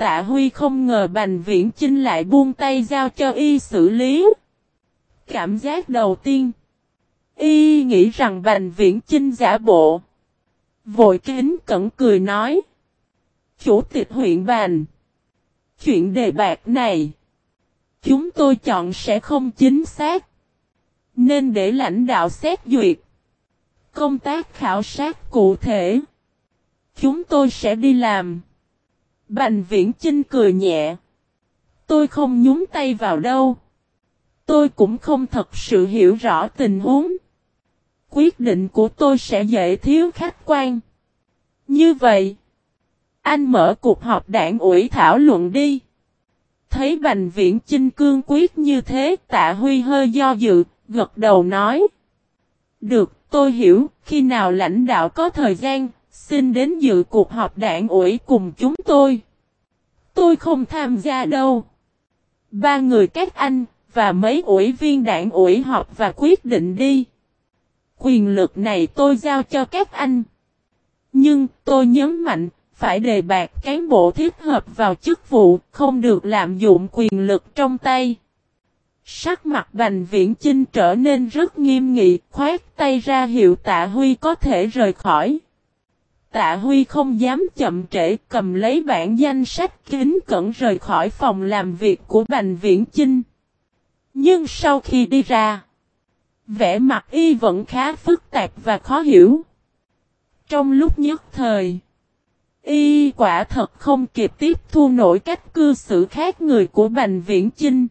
Tạ Huy không ngờ Bành Viễn Chinh lại buông tay giao cho y xử lý. Cảm giác đầu tiên. Y nghĩ rằng Bành Viễn Chinh giả bộ. Vội kính cẩn cười nói. Chủ tịch huyện Bành. Chuyện đề bạc này. Chúng tôi chọn sẽ không chính xác. Nên để lãnh đạo xét duyệt. Công tác khảo sát cụ thể. Chúng tôi sẽ đi làm. Bành viễn Trinh cười nhẹ. Tôi không nhúng tay vào đâu. Tôi cũng không thật sự hiểu rõ tình huống. Quyết định của tôi sẽ dễ thiếu khách quan. Như vậy, anh mở cuộc họp đảng ủy thảo luận đi. Thấy Bành Viễn Chinh cương quyết như thế, Tạ Huy hơi do dự, gật đầu nói. Được, tôi hiểu, khi nào lãnh đạo có thời gian, xin đến dự cuộc họp đảng ủy cùng chúng tôi. Tôi không tham gia đâu. Ba người các anh, và mấy ủy viên đảng ủy họp và quyết định đi. Quyền lực này tôi giao cho các anh. Nhưng tôi nhấn mạnh, phải đề bạc cán bộ thiết hợp vào chức vụ, không được lạm dụng quyền lực trong tay. Sắc mặt Bành Viễn Chinh trở nên rất nghiêm nghị, khoát tay ra hiệu Tạ Huy có thể rời khỏi. Tạ Huy không dám chậm trễ cầm lấy bản danh sách kính cẩn rời khỏi phòng làm việc của Bành Viễn Chinh. Nhưng sau khi đi ra, vẻ mặt y vẫn khá phức tạp và khó hiểu. Trong lúc nhất thời, y quả thật không kịp tiếp thu nổi cách cư xử khác người của Bành Viễn Chinh.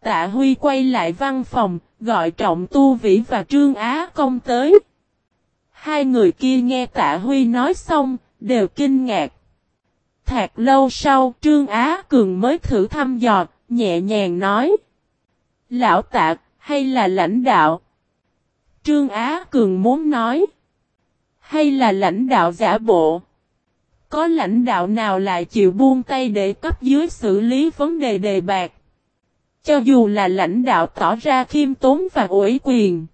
Tạ Huy quay lại văn phòng, gọi Trọng Tu Vĩ và Trương Á Công tới. Hai người kia nghe Tạ Huy nói xong, đều kinh ngạc. Thạc lâu sau, Trương Á Cường mới thử thăm dò, nhẹ nhàng nói. Lão Tạ, hay là lãnh đạo? Trương Á Cường muốn nói. Hay là lãnh đạo giả bộ? Có lãnh đạo nào lại chịu buông tay để cấp dưới xử lý vấn đề đề bạc? Cho dù là lãnh đạo tỏ ra khiêm tốn và ủy quyền.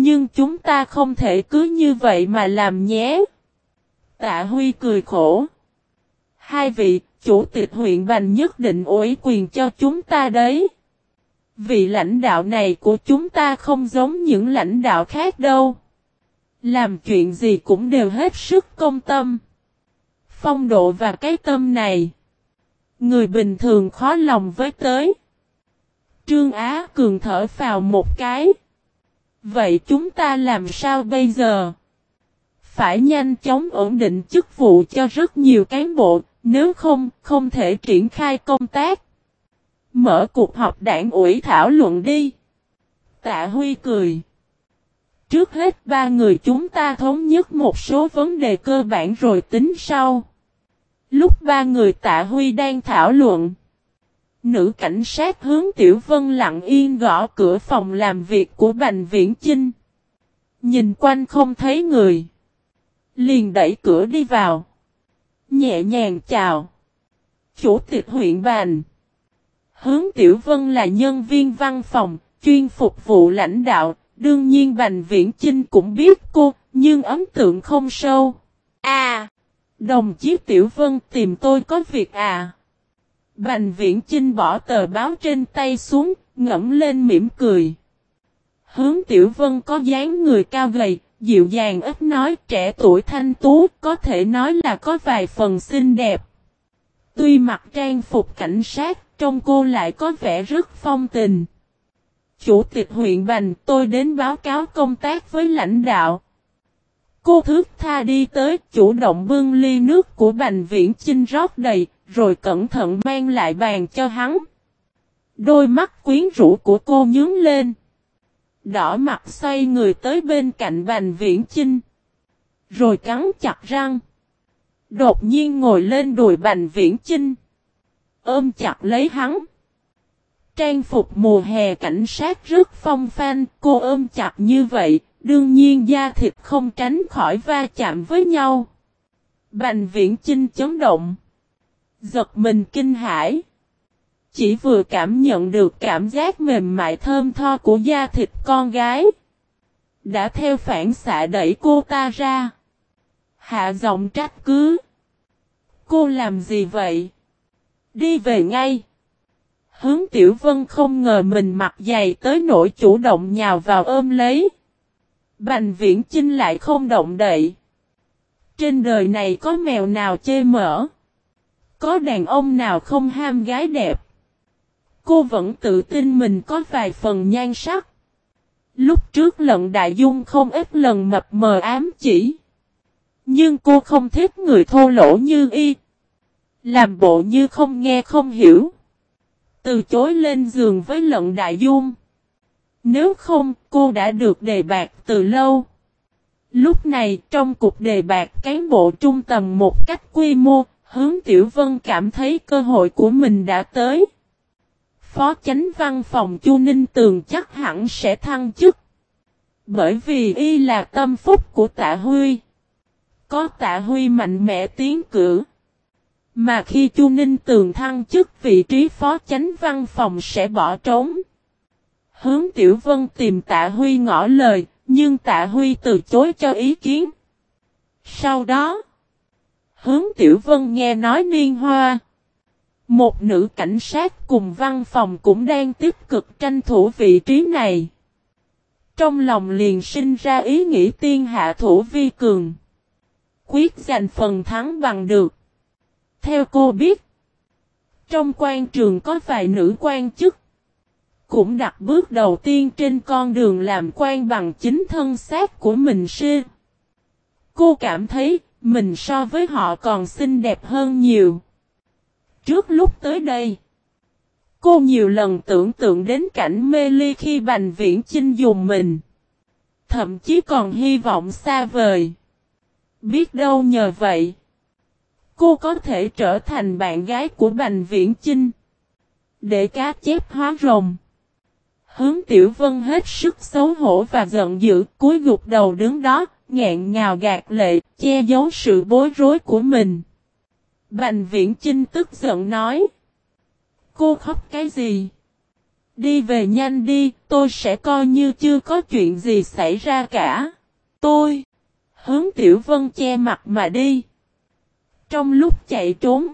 Nhưng chúng ta không thể cứ như vậy mà làm nhé. Tạ Huy cười khổ. Hai vị, chủ tịch huyện Bành nhất định ủy quyền cho chúng ta đấy. Vị lãnh đạo này của chúng ta không giống những lãnh đạo khác đâu. Làm chuyện gì cũng đều hết sức công tâm. Phong độ và cái tâm này. Người bình thường khó lòng với tới. Trương Á Cường thở vào một cái. Vậy chúng ta làm sao bây giờ? Phải nhanh chóng ổn định chức vụ cho rất nhiều cán bộ, nếu không, không thể triển khai công tác. Mở cuộc họp đảng ủy thảo luận đi. Tạ Huy cười. Trước hết ba người chúng ta thống nhất một số vấn đề cơ bản rồi tính sau. Lúc ba người Tạ Huy đang thảo luận. Nữ cảnh sát hướng Tiểu Vân lặng yên gõ cửa phòng làm việc của Bành Viễn Chinh. Nhìn quanh không thấy người. Liền đẩy cửa đi vào. Nhẹ nhàng chào. Chủ tịch huyện Bành. Hướng Tiểu Vân là nhân viên văn phòng, chuyên phục vụ lãnh đạo. Đương nhiên Bành Viễn Chinh cũng biết cô, nhưng ấn tượng không sâu. À! Đồng chí Tiểu Vân tìm tôi có việc à? Bành viễn Trinh bỏ tờ báo trên tay xuống, ngẫm lên mỉm cười. Hướng Tiểu Vân có dáng người cao gầy, dịu dàng ít nói trẻ tuổi thanh tú, có thể nói là có vài phần xinh đẹp. Tuy mặc trang phục cảnh sát, trong cô lại có vẻ rất phong tình. Chủ tịch huyện Bành, tôi đến báo cáo công tác với lãnh đạo. Cô thước tha đi tới, chủ động bưng ly nước của Bành Viễn Chinh rót đầy, rồi cẩn thận mang lại bàn cho hắn. Đôi mắt quyến rũ của cô nhướng lên. Đỏ mặt xoay người tới bên cạnh Bành Viễn Chinh. Rồi cắn chặt răng. Đột nhiên ngồi lên đùi Bành Viễn Chinh. Ôm chặt lấy hắn. Trang phục mùa hè cảnh sát rất phong phanh, cô ôm chặt như vậy, đương nhiên da thịt không tránh khỏi va chạm với nhau. Bành viễn chinh chấn động. Giật mình kinh hãi. Chỉ vừa cảm nhận được cảm giác mềm mại thơm tho của da thịt con gái. Đã theo phản xạ đẩy cô ta ra. Hạ giọng trách cứ. Cô làm gì vậy? Đi về ngay. Hướng Tiểu Vân không ngờ mình mặc dày tới nỗi chủ động nhào vào ôm lấy. Bành viễn Chinh lại không động đậy. Trên đời này có mèo nào chê mỡ. Có đàn ông nào không ham gái đẹp. Cô vẫn tự tin mình có vài phần nhan sắc. Lúc trước lận đại dung không ít lần mập mờ ám chỉ. Nhưng cô không thích người thô lỗ như y. Làm bộ như không nghe không hiểu. Từ chối lên giường với lận đại dung. Nếu không, cô đã được đề bạc từ lâu. Lúc này, trong cục đề bạc cán bộ trung tầm một cách quy mô, hướng Tiểu Vân cảm thấy cơ hội của mình đã tới. Phó chánh văn phòng Chu Ninh Tường chắc hẳn sẽ thăng chức. Bởi vì y là tâm phúc của tạ Huy. Có tạ Huy mạnh mẽ tiến cử. Mà khi Chu Ninh Tường thăng chức vị trí phó chánh văn phòng sẽ bỏ trống. Hướng Tiểu Vân tìm tạ Huy ngỏ lời, nhưng tạ Huy từ chối cho ý kiến. Sau đó, hướng Tiểu Vân nghe nói Niên Hoa. Một nữ cảnh sát cùng văn phòng cũng đang tích cực tranh thủ vị trí này. Trong lòng liền sinh ra ý nghĩ tiên hạ thủ vi cường. Quyết giành phần thắng bằng được. Theo cô biết, trong quan trường có vài nữ quan chức. Cũng đặt bước đầu tiên trên con đường làm quan bằng chính thân xác của mình sư. Cô cảm thấy mình so với họ còn xinh đẹp hơn nhiều. Trước lúc tới đây, cô nhiều lần tưởng tượng đến cảnh mê ly khi Bành Viễn Chinh dùng mình. Thậm chí còn hy vọng xa vời. Biết đâu nhờ vậy, cô có thể trở thành bạn gái của Bành Viễn Chinh. Để cá chép hóa rồng. Hướng Tiểu Vân hết sức xấu hổ và giận dữ, cúi gục đầu đứng đó, nghẹn ngào gạt lệ, che giấu sự bối rối của mình. Bành Viễn Chinh tức giận nói. Cô khóc cái gì? Đi về nhanh đi, tôi sẽ coi như chưa có chuyện gì xảy ra cả. Tôi. Hướng Tiểu Vân che mặt mà đi. Trong lúc chạy trốn.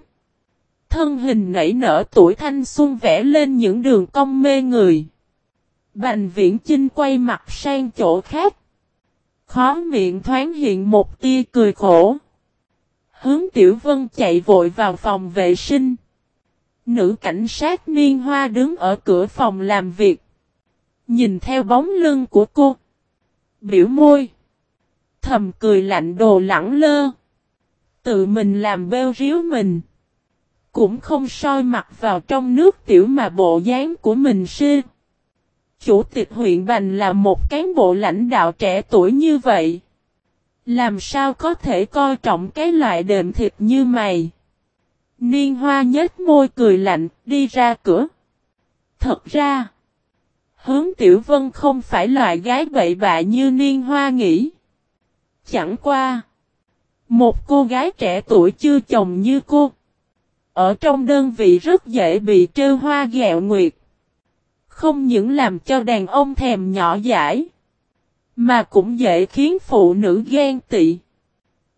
Thân hình nảy nở tuổi thanh xuân vẽ lên những đường cong mê người. Bành viễn Chinh quay mặt sang chỗ khác. Khó miệng thoáng hiện một tia cười khổ. Hướng Tiểu Vân chạy vội vào phòng vệ sinh. Nữ cảnh sát Niên Hoa đứng ở cửa phòng làm việc. Nhìn theo bóng lưng của cô. Biểu môi. Thầm cười lạnh đồ lẳng lơ. Tự mình làm bêu ríu mình. Cũng không soi mặt vào trong nước tiểu mà bộ dáng của mình xinh. Chủ tịch huyện Bành là một cán bộ lãnh đạo trẻ tuổi như vậy. Làm sao có thể coi trọng cái loại đệm thịt như mày? Niên hoa nhếch môi cười lạnh, đi ra cửa. Thật ra, hướng tiểu vân không phải loại gái bậy bạ như niên hoa nghĩ. Chẳng qua, một cô gái trẻ tuổi chưa chồng như cô. Ở trong đơn vị rất dễ bị trêu hoa gẹo nguyệt. Không những làm cho đàn ông thèm nhỏ dãi. Mà cũng dễ khiến phụ nữ ghen tị.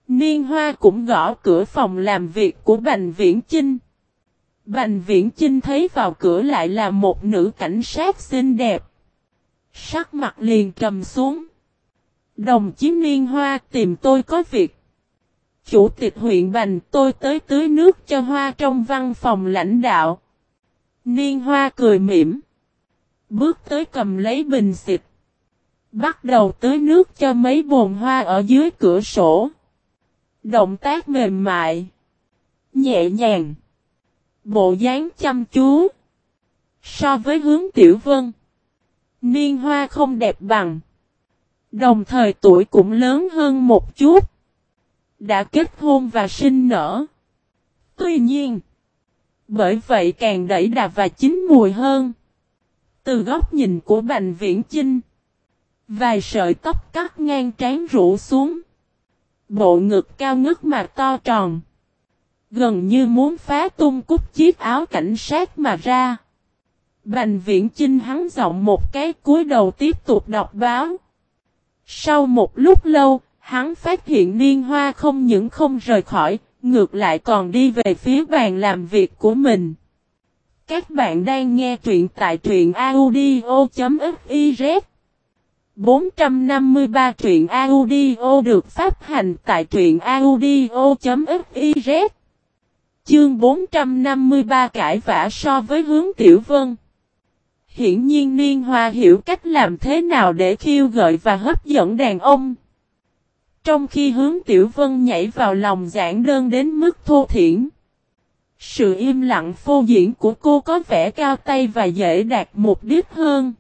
Niên Hoa cũng gõ cửa phòng làm việc của Bành Viễn Chinh. Bành Viễn Chinh thấy vào cửa lại là một nữ cảnh sát xinh đẹp. Sắc mặt liền trầm xuống. Đồng chí Niên Hoa, tìm tôi có việc. Chủ tịch huyện Bành, tôi tới tưới nước cho Hoa trong văn phòng lãnh đạo. Niên Hoa cười mỉm. Bước tới cầm lấy bình xịt. Bắt đầu tưới nước cho mấy bồn hoa ở dưới cửa sổ. Động tác mềm mại. Nhẹ nhàng. Bộ dáng chăm chú. So với hướng tiểu vân. Niên hoa không đẹp bằng. Đồng thời tuổi cũng lớn hơn một chút. Đã kết hôn và sinh nở. Tuy nhiên. Bởi vậy càng đẩy đà và chín mùi hơn. Từ góc nhìn của Bành Viễn Chinh. Vài sợi tóc cắt ngang trán rủ xuống. Bộ ngực cao ngất mà to tròn. Gần như muốn phá tung cúc chiếc áo cảnh sát mà ra. Bành viễn chinh hắn giọng một cái cúi đầu tiếp tục đọc báo. Sau một lúc lâu, hắn phát hiện niên hoa không những không rời khỏi, ngược lại còn đi về phía bàn làm việc của mình. Các bạn đang nghe truyện tại truyện audio.fiz 453 truyện audio được phát hành tại truyện audio.fiz Chương 453 cãi vã so với hướng tiểu vân Hiển nhiên Niên Hoa hiểu cách làm thế nào để khiêu gợi và hấp dẫn đàn ông. Trong khi hướng Tiểu Vân nhảy vào lòng giảng đơn đến mức thô thiển. Sự im lặng phô diễn của cô có vẻ cao tay và dễ đạt mục đích hơn.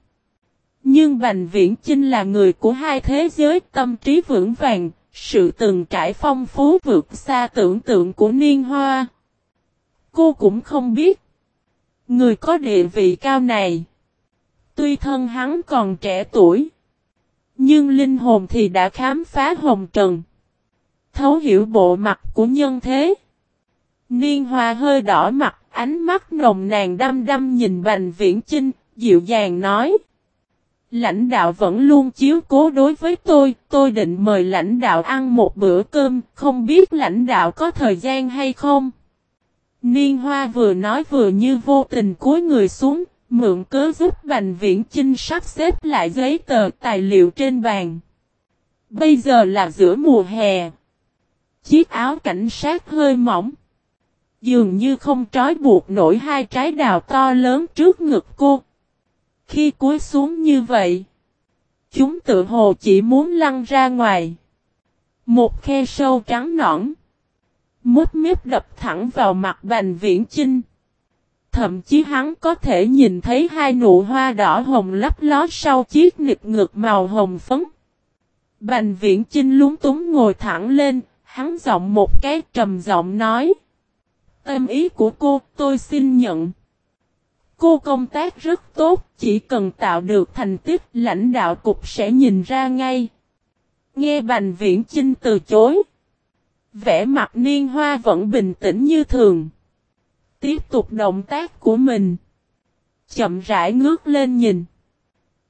Nhưng Bành Viễn Chinh là người của hai thế giới tâm trí vững vàng, sự từng trải phong phú vượt xa tưởng tượng của Niên Hoa. Cô cũng không biết. Người có địa vị cao này. Tuy thân hắn còn trẻ tuổi. Nhưng linh hồn thì đã khám phá hồng trần. Thấu hiểu bộ mặt của nhân thế. Niên hoa hơi đỏ mặt, ánh mắt nồng nàn đăm đăm nhìn Bành Viễn Chinh, dịu dàng nói. Lãnh đạo vẫn luôn chiếu cố đối với tôi, tôi định mời lãnh đạo ăn một bữa cơm, không biết lãnh đạo có thời gian hay không. Niên hoa vừa nói vừa như vô tình cúi người xuống, Mượn cớ giúp Bành Viễn Chinh sắp xếp lại giấy tờ tài liệu trên bàn. Bây giờ là giữa mùa hè. Chiếc áo cảnh sát hơi mỏng. Dường như không trói buộc nổi hai trái đào to lớn trước ngực cô. Khi cúi xuống như vậy, chúng tự hồ chỉ muốn lăn ra ngoài. Một khe sâu trắng nõn. Mút miếp đập thẳng vào mặt Bành Viễn Chinh. Thậm chí hắn có thể nhìn thấy hai nụ hoa đỏ hồng lấp ló sau chiếc nịp ngực màu hồng phấn. Bành viễn Chinh lúng túng ngồi thẳng lên, hắn giọng một cái trầm giọng nói. Tâm ý của cô, tôi xin nhận. Cô công tác rất tốt, chỉ cần tạo được thành tích lãnh đạo cục sẽ nhìn ra ngay. Nghe Bành Viễn Chinh từ chối. Vẻ mặt niên hoa vẫn bình tĩnh như thường tiếp tục động tác của mình. Chậm rãi ngước lên nhìn.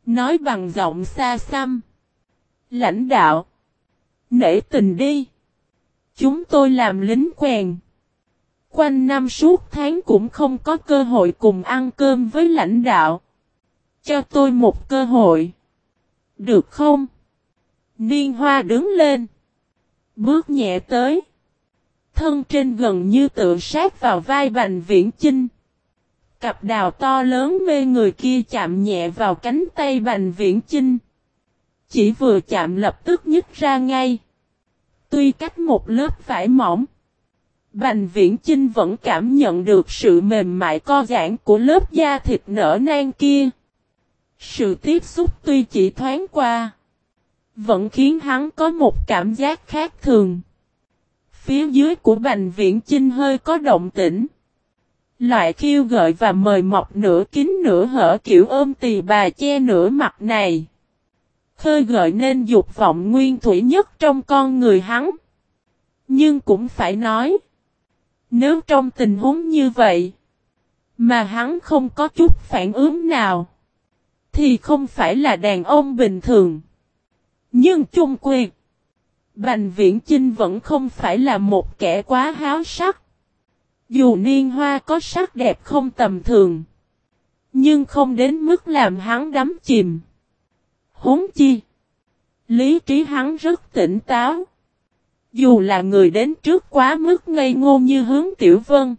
Nói bằng giọng xa xăm. Lãnh đạo. Nể tình đi. Chúng tôi làm lính quèn. Quanh năm suốt tháng cũng không có cơ hội cùng ăn cơm với lãnh đạo. Cho tôi một cơ hội. Được không? Niên hoa đứng lên. Bước nhẹ tới thân trên gần như tự sát vào vai Bành Viễn Chinh. Cặp đào to lớn mê người kia chạm nhẹ vào cánh tay Bành Viễn Chinh. Chỉ vừa chạm lập tức nhức ra ngay. Tuy cách một lớp vải mỏng. Bành Viễn Chinh vẫn cảm nhận được sự mềm mại co giãn của lớp da thịt nở nang kia. Sự tiếp xúc tuy chỉ thoáng qua. Vẫn khiến hắn có một cảm giác khác thường. Phía dưới của Bành Viễn Chinh hơi có động tĩnh. Loại khiêu gợi và mời mọc nửa kín nửa hở kiểu ôm tì bà che nửa mặt này. Khơi gợi nên dục vọng nguyên thủy nhất trong con người hắn. Nhưng cũng phải nói. Nếu trong tình huống như vậy. Mà hắn không có chút phản ứng nào. Thì không phải là đàn ông bình thường. Nhưng chung quy. Bành Viễn Chinh vẫn không phải là một kẻ quá háo sắc. Dù niên hoa có sắc đẹp không tầm thường. Nhưng không đến mức làm hắn đắm chìm. Huống chi. Lý trí hắn rất tỉnh táo. Dù là người đến trước quá mức ngây ngô như hướng tiểu vân.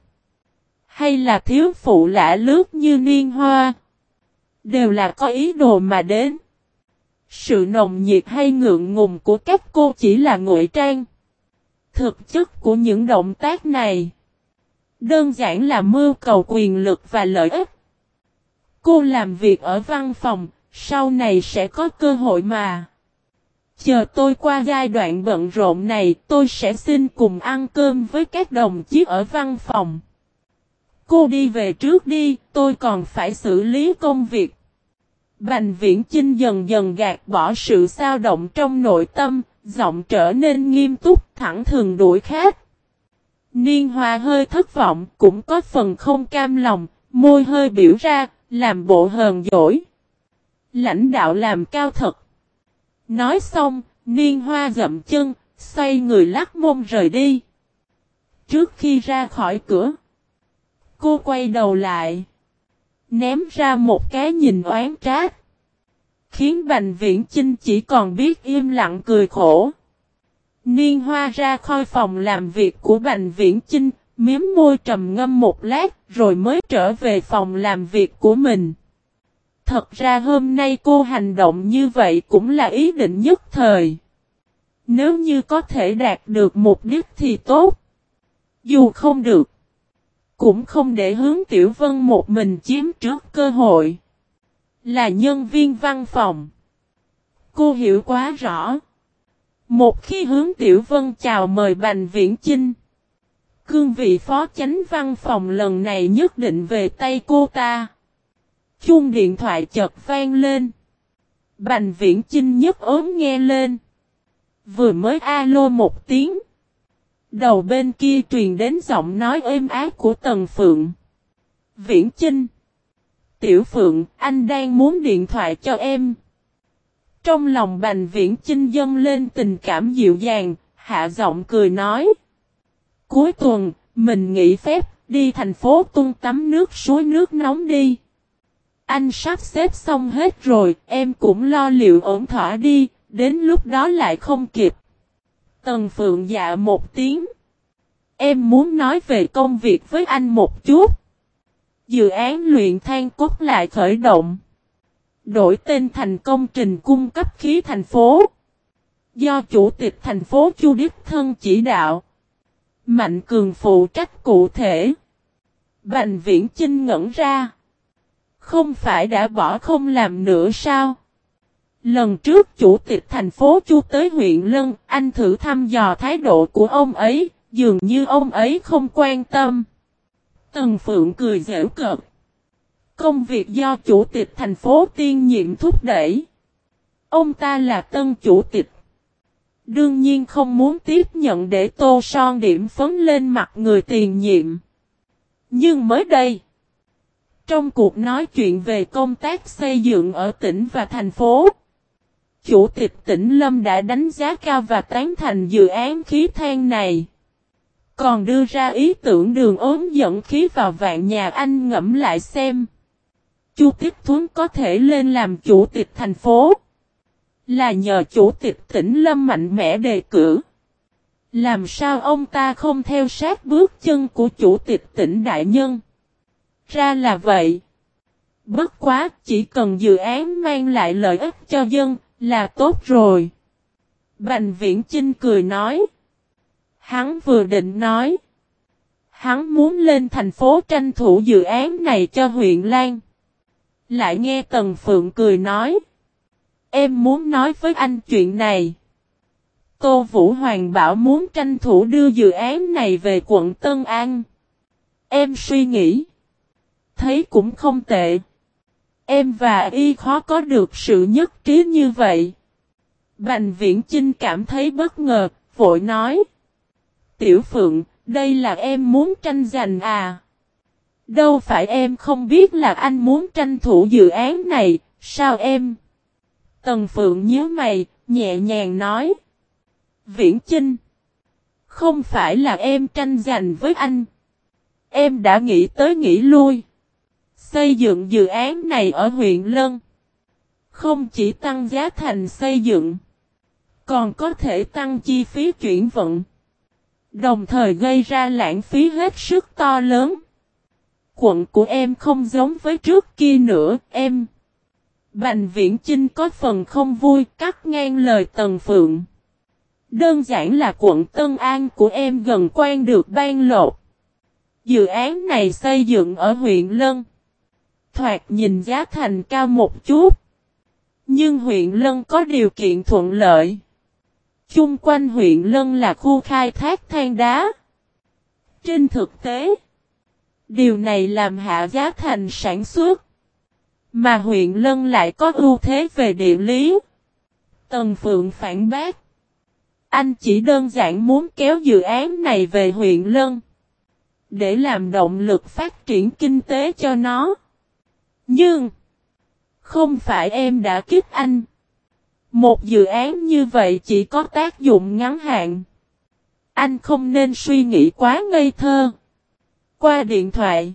Hay là thiếu phụ lạ lướt như niên hoa. Đều là có ý đồ mà đến. Sự nồng nhiệt hay ngượng ngùng của các cô chỉ là ngụy trang. Thực chất của những động tác này đơn giản là mưu cầu quyền lực và lợi ích. Cô làm việc ở văn phòng, sau này sẽ có cơ hội mà. Chờ tôi qua giai đoạn bận rộn này, tôi sẽ xin cùng ăn cơm với các đồng chí ở văn phòng. Cô đi về trước đi, tôi còn phải xử lý công việc. Bành viễn Trinh dần dần gạt bỏ sự sao động trong nội tâm, giọng trở nên nghiêm túc thẳng thường đuổi khác. Niên hòa hơi thất vọng, cũng có phần không cam lòng, môi hơi biểu ra, làm bộ hờn dỗi. Lãnh đạo làm cao thật. Nói xong, niên hoa dậm chân, xoay người lắc mông rời đi. Trước khi ra khỏi cửa, cô quay đầu lại, ném ra một cái nhìn oán trách, khiến Bành Viễn Chinh chỉ còn biết im lặng cười khổ. Niên hoa ra khỏi phòng làm việc của Bành Viễn Chinh, miếm môi trầm ngâm một lát rồi mới trở về phòng làm việc của mình. Thật ra hôm nay cô hành động như vậy cũng là ý định nhất thời. Nếu như có thể đạt được mục đích thì tốt. Dù không được, cũng không để hướng Tiểu Vân một mình chiếm trước cơ hội. Là nhân viên văn phòng. Cô hiểu quá rõ. Một khi hướng Tiểu Vân chào mời Bành Viễn Chinh. Cương vị phó chánh văn phòng lần này nhất định về tay cô ta. Chuông điện thoại chợt vang lên. Bành Viễn Chinh nhất ốm nghe lên. Vừa mới alo một tiếng. Đầu bên kia truyền đến giọng nói êm ái của Tần Phượng. Viễn Chinh. Tiểu Phượng, anh đang muốn điện thoại cho em. Trong lòng Bành Viễn Chinh dâng lên tình cảm dịu dàng, hạ giọng cười nói. Cuối tuần, mình nghỉ phép, đi thành phố tung tắm nước suối nước nóng đi. Anh sắp xếp xong hết rồi, em cũng lo liệu ổn thỏa đi, đến lúc đó lại không kịp. Tần Phượng dạ một tiếng. Em muốn nói về công việc với anh một chút. Dự án luyện than cốt lại khởi động. Đổi tên thành công trình cung cấp khí thành phố. Do Chủ tịch thành phố Chu Đức Thân chỉ đạo. Mạnh Cường phụ trách cụ thể. Bành Viễn Chinh ngẩn ra. Không phải đã bỏ không làm nữa sao? Lần trước chủ tịch thành phố Chu tới huyện Lân, anh thử thăm dò thái độ của ông ấy, dường như ông ấy không quan tâm. Tần Phượng cười dễu cợt. Công việc do chủ tịch thành phố tiên nhiệm thúc đẩy. Ông ta là tân chủ tịch. Đương nhiên không muốn tiếp nhận để tô son điểm phấn lên mặt người tiền nhiệm. Nhưng mới đây, trong cuộc nói chuyện về công tác xây dựng ở tỉnh và thành phố, Chủ tịch tỉnh Lâm đã đánh giá cao và tán thành dự án khí than này. Còn đưa ra ý tưởng đường ốm dẫn khí vào vạn nhà anh ngẫm lại xem. Chu Tiết Thuấn có thể lên làm chủ tịch thành phố. Là nhờ chủ tịch tỉnh Lâm mạnh mẽ đề cử. Làm sao ông ta không theo sát bước chân của chủ tịch tỉnh Đại Nhân? Ra là vậy. Bất quá, chỉ cần dự án mang lại lợi ích cho dân, là tốt rồi. Bành viễn Chinh cười nói. Hắn vừa định nói. Hắn muốn lên thành phố tranh thủ dự án này cho huyện Lan. Lại nghe Tần Phượng cười nói. Em muốn nói với anh chuyện này. Tô Vũ Hoàng bảo muốn tranh thủ đưa dự án này về quận Tân An. Em suy nghĩ. Thấy cũng không tệ. Em và y khó có được sự nhất trí như vậy. Bành viễn Chinh cảm thấy bất ngờ, vội nói. Tiểu Phượng, đây là em muốn tranh giành à? Đâu phải em không biết là anh muốn tranh thủ dự án này, sao em? Tần Phượng nhớ mày, nhẹ nhàng nói. Viễn Chinh. Không phải là em tranh giành với anh. Em đã nghĩ tới nghĩ lui. Xây dựng dự án này ở huyện Lân. Không chỉ tăng giá thành xây dựng. Còn có thể tăng chi phí chuyển vận. Đồng thời gây ra lãng phí hết sức to lớn. Quận của em không giống với trước kia nữa, em. Bành viễn Chinh có phần không vui cắt ngang lời Tần Phượng. Đơn giản là quận Tân An của em gần quan được ban lột. Dự án này xây dựng ở huyện Lân thoạt nhìn giá thành cao một chút. Nhưng huyện Lân có điều kiện thuận lợi. Chung quanh huyện Lân là khu khai thác than đá. Trên thực tế, điều này làm hạ giá thành sản xuất. Mà huyện Lân lại có ưu thế về địa lý. Tần Phượng phản bác. Anh chỉ đơn giản muốn kéo dự án này về huyện Lân. Để làm động lực phát triển kinh tế cho nó. Nhưng, không phải em đã kích anh. Một dự án như vậy chỉ có tác dụng ngắn hạn. Anh không nên suy nghĩ quá ngây thơ. Qua điện thoại.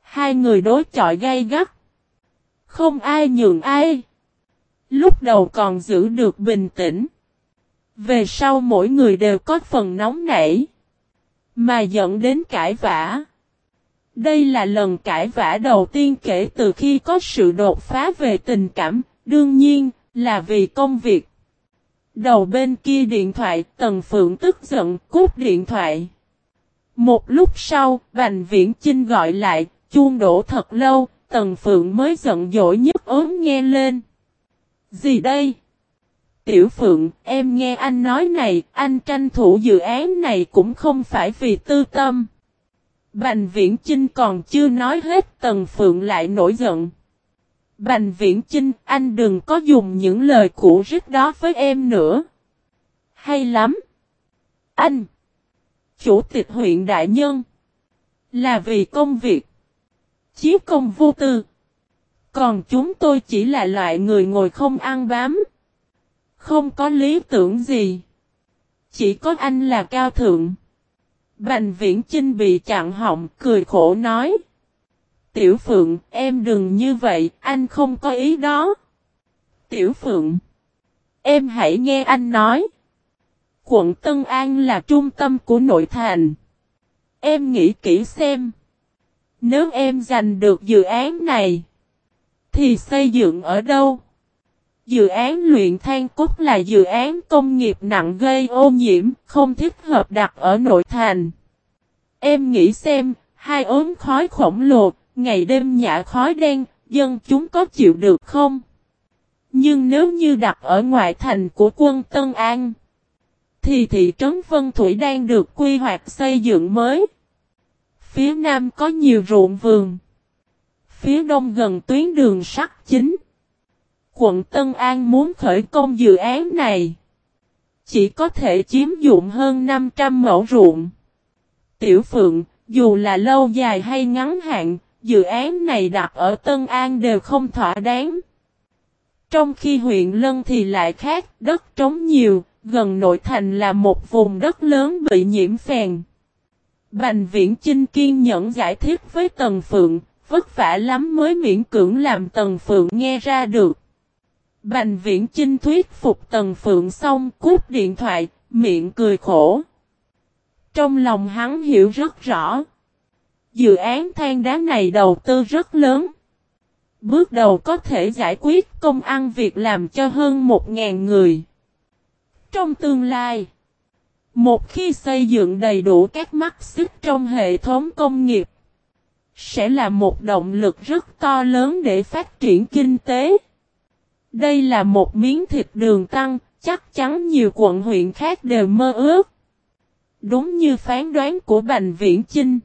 Hai người đối chọi gay gắt. Không ai nhường ai. Lúc đầu còn giữ được bình tĩnh. Về sau mỗi người đều có phần nóng nảy. Mà dẫn đến cãi vã. Đây là lần cãi vã đầu tiên kể từ khi có sự đột phá về tình cảm, đương nhiên là vì công việc. Đầu bên kia điện thoại, Tần Phượng tức giận cút điện thoại. Một lúc sau, Bành Viễn Chinh gọi lại, chuông đổ thật lâu, Tần Phượng mới giận dỗi nhất ốm nghe lên. Gì đây? Tiểu Phượng, em nghe anh nói này, anh tranh thủ dự án này cũng không phải vì tư tâm. Bành Viễn Chinh còn chưa nói hết Tần Phượng lại nổi giận. Bành Viễn Chinh, anh đừng có dùng những lời cũ rít đó với em nữa. Hay lắm. Anh. Chủ tịch huyện Đại Nhân. Là vì công việc. Chí công vô tư. Còn chúng tôi chỉ là loại người ngồi không ăn bám. Không có lý tưởng gì. Chỉ có anh là cao thượng. Bành viễn Trinh bị chặn họng cười khổ nói. Tiểu Phượng, em đừng như vậy, anh không có ý đó. Tiểu Phượng, em hãy nghe anh nói. Quận Tân An là trung tâm của nội thành. Em nghĩ kỹ xem. Nếu em giành được dự án này, thì xây dựng ở đâu? Dự án luyện than cốt là dự án công nghiệp nặng gây ô nhiễm, không thích hợp đặt ở nội thành. Em nghĩ xem, hai ốm khói khổng lồ, ngày đêm nhả khói đen, dân chúng có chịu được không? Nhưng nếu như đặt ở ngoại thành của quân Tân An, thì thị trấn Vân Thủy đang được quy hoạch xây dựng mới. Phía nam có nhiều ruộng vườn. Phía đông gần tuyến đường sắt chính. Quận Tân An muốn khởi công dự án này. Chỉ có thể chiếm dụng hơn 500 mẫu ruộng. Tiểu Phượng, dù là lâu dài hay ngắn hạn, dự án này đặt ở Tân An đều không thỏa đáng. Trong khi huyện Lân thì lại khác, đất trống nhiều, gần nội thành là một vùng đất lớn bị nhiễm phèn. Bành viễn Chinh kiên nhẫn giải thích với Tần Phượng, vất vả lắm mới miễn cưỡng làm Tần Phượng nghe ra được. Bành viễn Chinh thuyết phục Tần Phượng xong cúp điện thoại, miệng cười khổ. Trong lòng hắn hiểu rất rõ. Dự án than đá này đầu tư rất lớn. Bước đầu có thể giải quyết công ăn việc làm cho hơn 1.000 người. Trong tương lai, một khi xây dựng đầy đủ các mắt xích trong hệ thống công nghiệp, sẽ là một động lực rất to lớn để phát triển kinh tế. Đây là một miếng thịt đường tăng, chắc chắn nhiều quận huyện khác đều mơ ước. Đúng như phán đoán của Bành Viễn Chinh.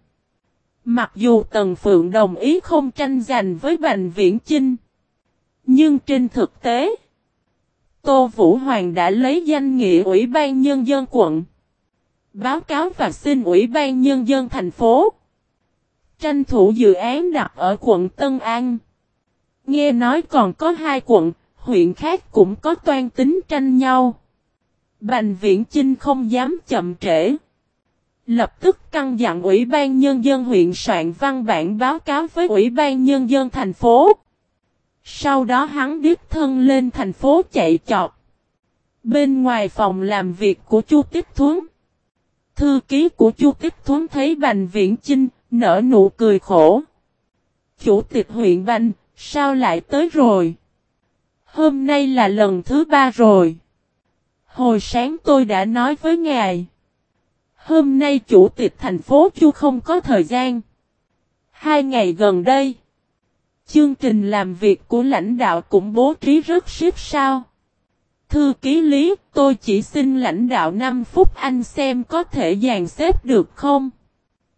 Mặc dù Tần Phượng đồng ý không tranh giành với Bành Viễn Chinh. Nhưng trên thực tế, Tô Vũ Hoàng đã lấy danh nghĩa Ủy ban Nhân dân quận. Báo cáo và xin Ủy ban Nhân dân thành phố. Tranh thủ dự án đặt ở quận Tân An. Nghe nói còn có hai quận, huyện khác cũng có toan tính tranh nhau. Bành Viễn Chinh không dám chậm trễ. Lập tức căng dặn Ủy ban Nhân dân huyện soạn văn bản báo cáo với Ủy ban Nhân dân thành phố. Sau đó hắn điếp thân lên thành phố chạy chọt. Bên ngoài phòng làm việc của Chu Tiếp Thuấn. Thư ký của Chu Tiếp Thuấn thấy Bành Viễn Chinh, nở nụ cười khổ. Chủ tịch huyện Bành, sao lại tới rồi? Hôm nay là lần thứ ba rồi. Hồi sáng tôi đã nói với ngài. Hôm nay chủ tịch thành phố Chu không có thời gian. Hai ngày gần đây, chương trình làm việc của lãnh đạo cũng bố trí rất xếp sao. Thư ký lý, tôi chỉ xin lãnh đạo 5 phút anh xem có thể dàn xếp được không?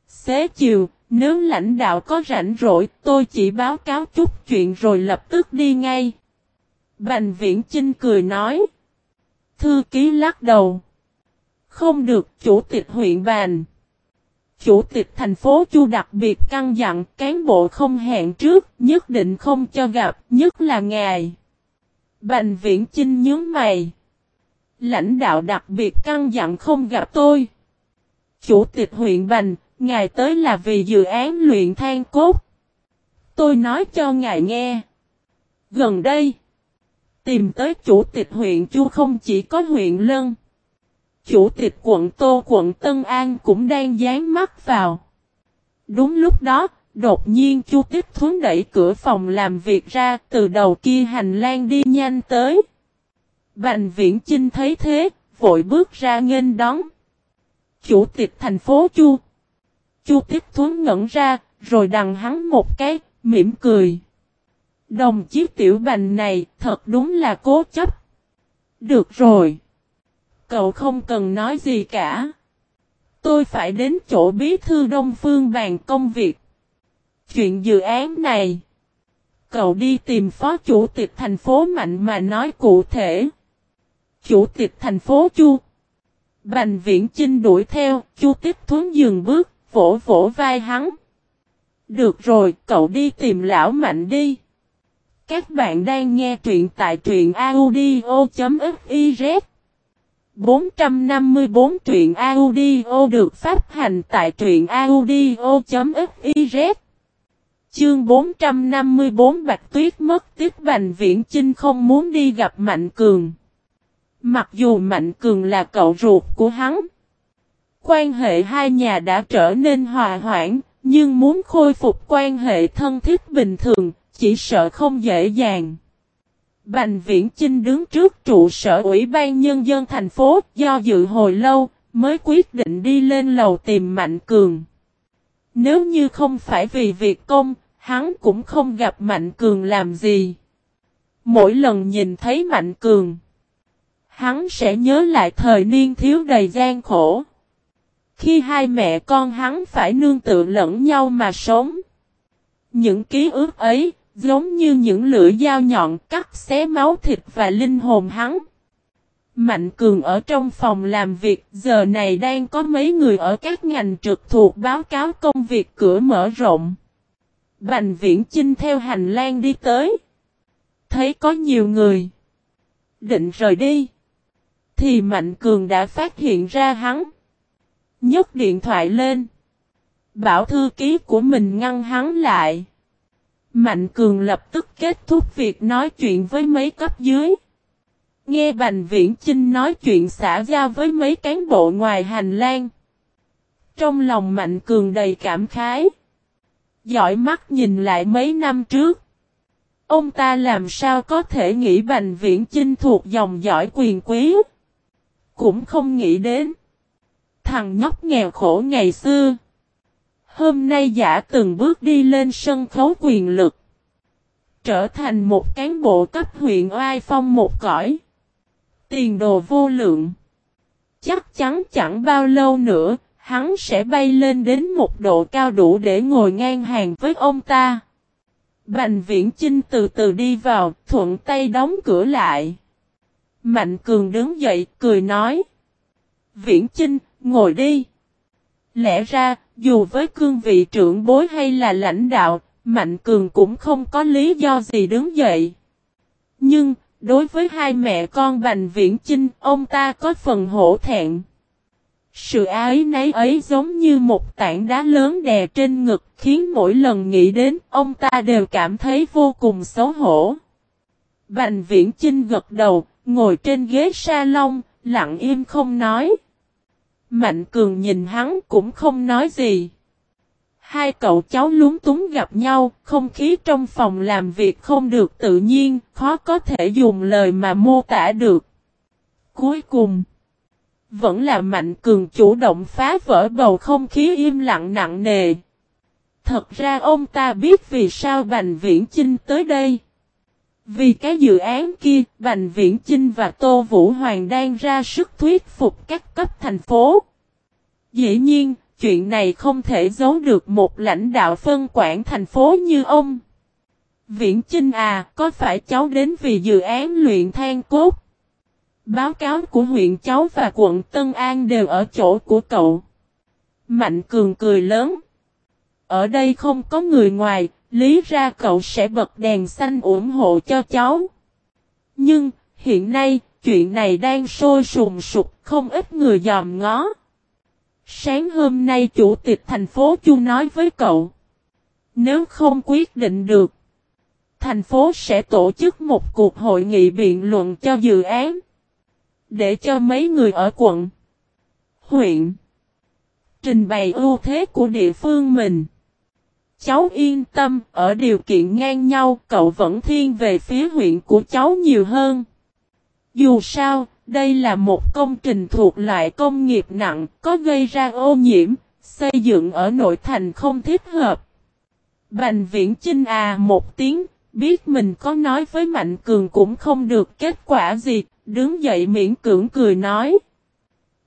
Xế chiều, nếu lãnh đạo có rảnh rỗi, tôi chỉ báo cáo chút chuyện rồi lập tức đi ngay. Bành viễn Chinh cười nói. Thư ký lắc đầu. Không được chủ tịch huyện bàn. Chủ tịch thành phố Chu đặc biệt căn dặn cán bộ không hẹn trước, nhất định không cho gặp, nhất là ngài. Bành viễn Chinh nhớ mày. Lãnh đạo đặc biệt căn dặn không gặp tôi. Chủ tịch huyện Bành, ngài tới là vì dự án luyện than cốt. Tôi nói cho ngài nghe. Gần đây, tìm tới chủ tịch huyện Chu không chỉ có huyện Lân. Chủ tịch quận Tô quận Tân An cũng đang dán mắt vào. Đúng lúc đó, đột nhiên Chu Tích Thuấn đẩy cửa phòng làm việc ra từ đầu kia hành lang đi nhanh tới. Bành Viễn Chinh thấy thế, vội bước ra nghênh đón. Chủ tịch thành phố Chu. Chu tiết Thuấn ngẩn ra, rồi đằng hắn một cái, mỉm cười. Đồng chiếc tiểu bành này thật đúng là cố chấp. Được rồi. Cậu không cần nói gì cả. Tôi phải đến chỗ bí thư Đông Phương bàn công việc. Chuyện dự án này. Cậu đi tìm phó chủ tịch thành phố Mạnh mà nói cụ thể. Chủ tịch thành phố Chu. Bành viễn Trinh đuổi theo, Chu tiếp thuấn dừng bước, vỗ vỗ vai hắn. Được rồi, cậu đi tìm lão mạnh đi. Các bạn đang nghe truyện tại truyện audio.fiz 454 truyện audio được phát hành tại truyện audio.fiz Chương 454 Bạch Tuyết mất tiếc Bành Viễn Chinh không muốn đi gặp Mạnh Cường. Mặc dù Mạnh Cường là cậu ruột của hắn. Quan hệ hai nhà đã trở nên hòa hoãn, nhưng muốn khôi phục quan hệ thân thiết bình thường, chỉ sợ không dễ dàng. Bành Viễn Chinh đứng trước trụ sở Ủy ban Nhân dân thành phố do dự hồi lâu, mới quyết định đi lên lầu tìm Mạnh Cường. Nếu như không phải vì việc công, hắn cũng không gặp Mạnh Cường làm gì. Mỗi lần nhìn thấy Mạnh Cường, hắn sẽ nhớ lại thời niên thiếu đầy gian khổ. Khi hai mẹ con hắn phải nương tựa lẫn nhau mà sống. Những ký ức ấy, giống như những lưỡi dao nhọn cắt xé máu thịt và linh hồn hắn. Mạnh Cường ở trong phòng làm việc, giờ này đang có mấy người ở các ngành trực thuộc báo cáo công việc cửa mở rộng. Bành viễn Chinh theo hành lang đi tới. Thấy có nhiều người. Định rời đi. Thì Mạnh Cường đã phát hiện ra hắn. nhấc điện thoại lên. Bảo thư ký của mình ngăn hắn lại. Mạnh Cường lập tức kết thúc việc nói chuyện với mấy cấp dưới. Nghe Bành Viễn Chinh nói chuyện xã giao với mấy cán bộ ngoài hành lang. Trong lòng Mạnh Cường đầy cảm khái. Giỏi mắt nhìn lại mấy năm trước. Ông ta làm sao có thể nghĩ Bành Viễn Chinh thuộc dòng dõi quyền quý. Cũng không nghĩ đến. Thằng nhóc nghèo khổ ngày xưa. Hôm nay giả từng bước đi lên sân khấu quyền lực. Trở thành một cán bộ cấp huyện oai phong một cõi. Tiền đồ vô lượng. Chắc chắn chẳng bao lâu nữa, hắn sẽ bay lên đến một độ cao đủ để ngồi ngang hàng với ông ta. Bành viễn Chinh từ từ đi vào, thuận tay đóng cửa lại. Mạnh cường đứng dậy, cười nói. Viễn Chinh, ngồi đi. Lẽ ra, dù với cương vị trưởng bối hay là lãnh đạo, Mạnh Cường cũng không có lý do gì đứng dậy. Nhưng, đối với hai mẹ con Bành Viễn Chinh, ông ta có phần hổ thẹn. Sự ái nấy ấy giống như một tảng đá lớn đè trên ngực, khiến mỗi lần nghĩ đến, ông ta đều cảm thấy vô cùng xấu hổ. Bành Viễn Chinh gật đầu, ngồi trên ghế salon, lặng im không nói. Mạnh Cường nhìn hắn cũng không nói gì. Hai cậu cháu lúng túng gặp nhau, không khí trong phòng làm việc không được tự nhiên, khó có thể dùng lời mà mô tả được. Cuối cùng, vẫn là Mạnh Cường chủ động phá vỡ bầu không khí im lặng nặng nề. Thật ra ông ta biết vì sao Bành Viễn Chinh tới đây. Vì cái dự án kia, Bành Viễn Chinh và Tô Vũ Hoàng đang ra sức thuyết phục các cấp thành phố. Dĩ nhiên, chuyện này không thể giấu được một lãnh đạo phân quản thành phố như ông. Viễn Chinh à, có phải cháu đến vì dự án luyện than cốt? Báo cáo của huyện cháu và quận Tân An đều ở chỗ của cậu. Mạnh Cường cười lớn. Ở đây không có người ngoài, lý ra cậu sẽ bật đèn xanh ủng hộ cho cháu. Nhưng, hiện nay, chuyện này đang sôi sùng sục, không ít người dòm ngó. Sáng hôm nay chủ tịch thành phố Chu nói với cậu. Nếu không quyết định được, thành phố sẽ tổ chức một cuộc hội nghị biện luận cho dự án. Để cho mấy người ở quận, huyện, trình bày ưu thế của địa phương mình. Cháu yên tâm, ở điều kiện ngang nhau, cậu vẫn thiên về phía huyện của cháu nhiều hơn. Dù sao, đây là một công trình thuộc loại công nghiệp nặng, có gây ra ô nhiễm, xây dựng ở nội thành không thích hợp. Bành viễn chinh à một tiếng, biết mình có nói với Mạnh Cường cũng không được kết quả gì, đứng dậy miễn cưỡng cười nói.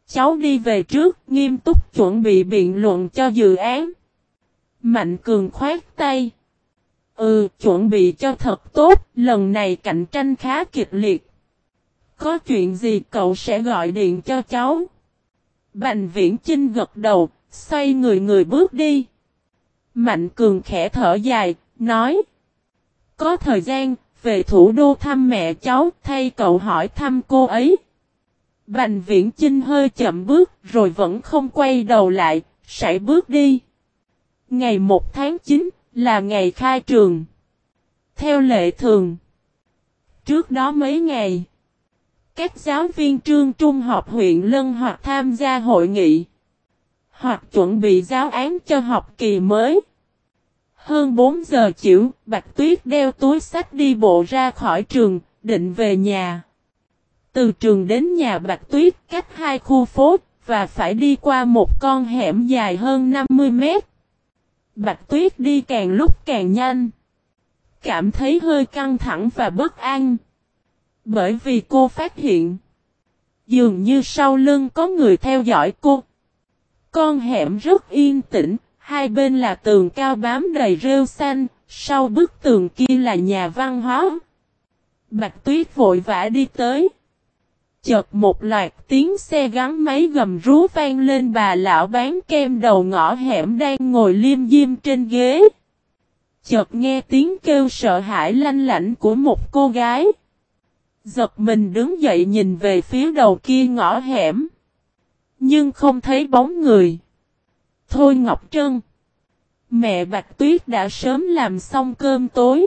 Cháu đi về trước, nghiêm túc chuẩn bị biện luận cho dự án. Mạnh Cường khoát tay. Ừ, chuẩn bị cho thật tốt, lần này cạnh tranh khá kịch liệt. Có chuyện gì cậu sẽ gọi điện cho cháu? Bành viễn Chinh gật đầu, xoay người người bước đi. Mạnh cường khẽ thở dài, nói. Có thời gian, về thủ đô thăm mẹ cháu, thay cậu hỏi thăm cô ấy. Bành viễn Chinh hơi chậm bước, rồi vẫn không quay đầu lại, sải bước đi. Ngày 1 tháng 9, là ngày khai trường. Theo lệ thường. Trước đó mấy ngày, các giáo viên trương trung học huyện Lân hoặc tham gia hội nghị, hoặc chuẩn bị giáo án cho học kỳ mới. Hơn 4 giờ chiều, Bạch Tuyết đeo túi sách đi bộ ra khỏi trường, định về nhà. Từ trường đến nhà Bạch Tuyết cách hai khu phố, và phải đi qua một con hẻm dài hơn 50 mét. Bạch Tuyết đi càng lúc càng nhanh. Cảm thấy hơi căng thẳng và bất an. Bởi vì cô phát hiện. Dường như sau lưng có người theo dõi cô. Con hẻm rất yên tĩnh, hai bên là tường cao bám đầy rêu xanh, sau bức tường kia là nhà văn hóa. Bạch Tuyết vội vã đi tới. Chợt một loạt tiếng xe gắn máy gầm rú vang lên bà lão bán kem đầu ngõ hẻm đang ngồi liêm diêm trên ghế. Chợt nghe tiếng kêu sợ hãi lanh lảnh của một cô gái. Giật mình đứng dậy nhìn về phía đầu kia ngõ hẻm. Nhưng không thấy bóng người. Thôi Ngọc Trân. Mẹ Bạch Tuyết đã sớm làm xong cơm tối.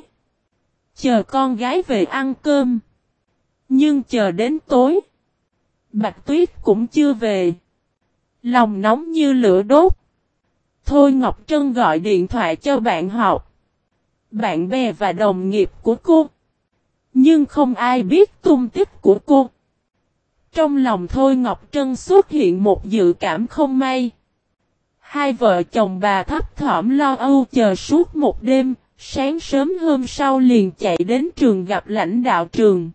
Chờ con gái về ăn cơm. Nhưng chờ đến tối. Bạch Tuyết cũng chưa về. Lòng nóng như lửa đốt. Thôi Ngọc Trân gọi điện thoại cho bạn học. Bạn bè và đồng nghiệp của cô. Nhưng không ai biết tung tích của cô. Trong lòng Thôi Ngọc Trân xuất hiện một dự cảm không may. Hai vợ chồng bà thấp thỏm lo âu chờ suốt một đêm, sáng sớm hôm sau liền chạy đến trường gặp lãnh đạo trường.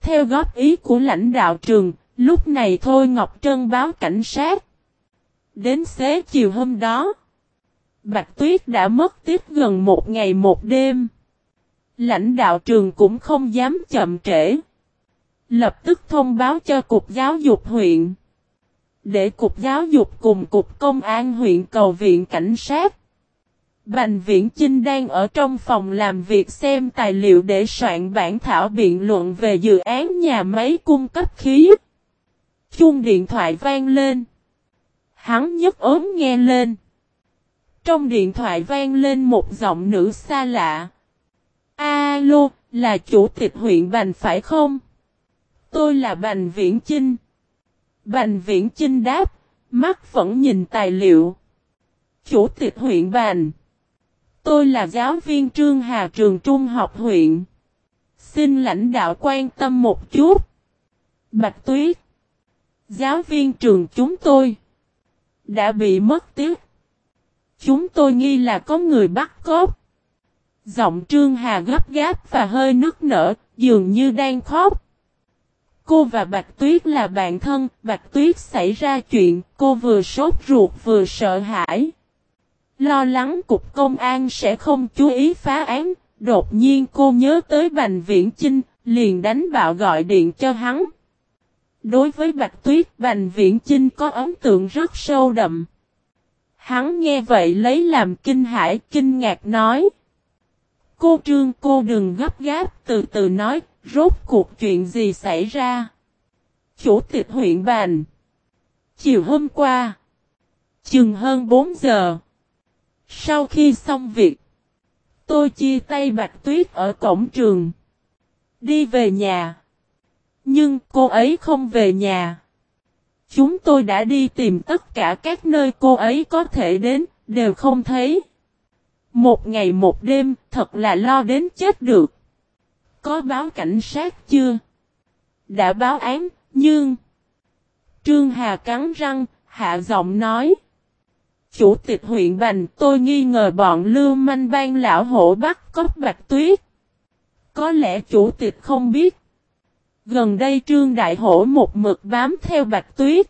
Theo góp ý của lãnh đạo trường, lúc này Thôi Ngọc Trân báo cảnh sát. Đến xế chiều hôm đó, Bạch Tuyết đã mất tiếp gần một ngày một đêm. Lãnh đạo trường cũng không dám chậm trễ. Lập tức thông báo cho Cục Giáo dục huyện. Để Cục Giáo dục cùng Cục Công an huyện cầu viện cảnh sát. Bành Viễn Chinh đang ở trong phòng làm việc xem tài liệu để soạn bản thảo biện luận về dự án nhà máy cung cấp khí. Chuông điện thoại vang lên. Hắn nhấc ốm nghe lên. Trong điện thoại vang lên một giọng nữ xa lạ. Alo, là chủ tịch huyện Bành phải không? Tôi là Bành Viễn Chinh. Bành Viễn Chinh đáp, mắt vẫn nhìn tài liệu. Chủ tịch huyện Bành. Tôi là giáo viên Trương Hà trường trung học huyện. Xin lãnh đạo quan tâm một chút. Bạch Tuyết. Giáo viên trường chúng tôi. Đã bị mất tiếc. Chúng tôi nghi là có người bắt cóc. Giọng Trương Hà gấp gáp và hơi nức nở, dường như đang khóc. Cô và Bạch Tuyết là bạn thân, Bạch Tuyết xảy ra chuyện, cô vừa sốt ruột vừa sợ hãi. Lo lắng cục công an sẽ không chú ý phá án, đột nhiên cô nhớ tới Bành Viễn Chinh, liền đánh bạo gọi điện cho hắn. Đối với Bạch Tuyết, Bành Viễn Chinh có ấn tượng rất sâu đậm. Hắn nghe vậy lấy làm kinh hãi, kinh ngạc nói. Cô Trương cô đừng gấp gáp, từ từ nói, rốt cuộc chuyện gì xảy ra. Chủ tịch huyện Bành. Chiều hôm qua, Chừng hơn 4 giờ. Sau khi xong việc, tôi chia tay Bạch Tuyết ở cổng trường. Đi về nhà. Nhưng cô ấy không về nhà. Chúng tôi đã đi tìm tất cả các nơi cô ấy có thể đến, đều không thấy. Một ngày một đêm, thật là lo đến chết được. Có báo cảnh sát chưa? Đã báo án, nhưng... Trương Hà cắn răng, hạ giọng nói. Chủ tịch huyện Bành tôi nghi ngờ bọn lưu manh ban lão hổ bắt cóc bạch tuyết. Có lẽ chủ tịch không biết. Gần đây Trương Đại Hổ một mực bám theo Bạch Tuyết.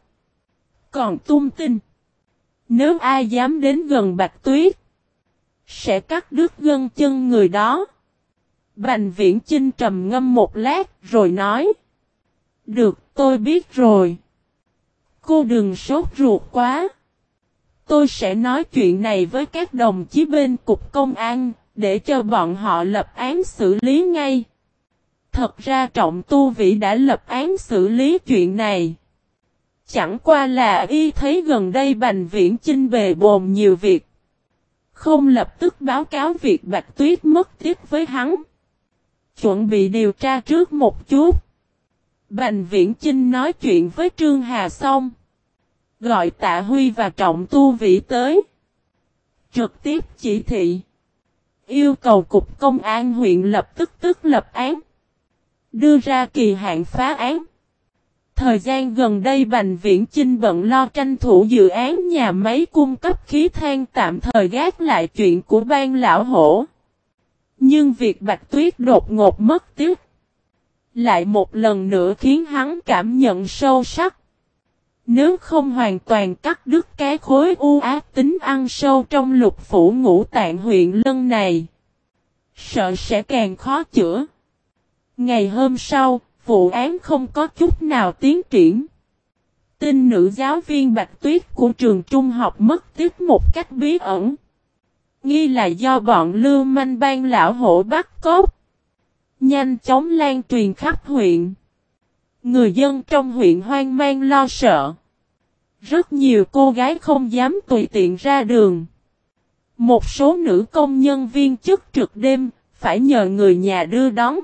Còn tung tin. Nếu ai dám đến gần Bạch Tuyết. Sẽ cắt đứt gân chân người đó. Bành viễn Chinh trầm ngâm một lát rồi nói. Được tôi biết rồi. Cô đừng sốt ruột quá. Tôi sẽ nói chuyện này với các đồng chí bên cục công an, để cho bọn họ lập án xử lý ngay. Thật ra trọng tu vĩ đã lập án xử lý chuyện này. Chẳng qua là y thấy gần đây Bành Viễn Chinh bề bồn nhiều việc. Không lập tức báo cáo việc Bạch Tuyết mất tích với hắn. Chuẩn bị điều tra trước một chút. Bành Viễn Chinh nói chuyện với Trương Hà xong. Gọi Tạ Huy và Trọng Tu Vĩ tới. Trực tiếp chỉ thị. Yêu cầu Cục Công an huyện lập tức tức lập án. Đưa ra kỳ hạn phá án. Thời gian gần đây Bành Viễn Chinh bận lo tranh thủ dự án nhà máy cung cấp khí than tạm thời gác lại chuyện của ban lão hổ. Nhưng việc Bạch Tuyết đột ngột mất tiếc lại một lần nữa khiến hắn cảm nhận sâu sắc. Nếu không hoàn toàn cắt đứt cái khối u ác tính ăn sâu trong lục phủ ngũ tạng huyện lân này, sợ sẽ càng khó chữa. Ngày hôm sau, vụ án không có chút nào tiến triển. Tin nữ giáo viên Bạch Tuyết của trường trung học mất tích một cách bí ẩn. Nghi là do bọn lưu manh ban lão hổ bắt cốt. Nhanh chóng lan truyền khắp huyện. Người dân trong huyện hoang mang lo sợ. Rất nhiều cô gái không dám tùy tiện ra đường. Một số nữ công nhân viên chức trực đêm, phải nhờ người nhà đưa đón.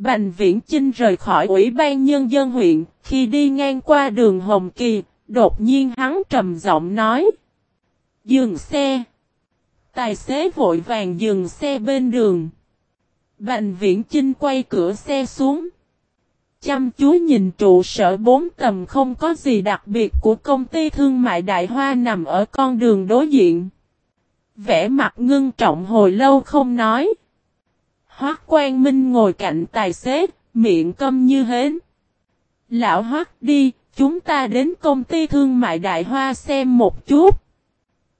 Bành Viễn Chinh rời khỏi Ủy ban Nhân dân huyện, khi đi ngang qua đường Hồng Kỳ, đột nhiên hắn trầm giọng nói. Dừng xe. Tài xế vội vàng dừng xe bên đường. Bành Viễn Chinh quay cửa xe xuống. Chăm chú nhìn trụ sở bốn tầm không có gì đặc biệt của công ty thương mại Đại Hoa nằm ở con đường đối diện. Vẽ mặt ngưng trọng hồi lâu không nói. Hoác Quang Minh ngồi cạnh tài xế, miệng câm như hến. Lão Hoác đi, chúng ta đến công ty thương mại Đại Hoa xem một chút.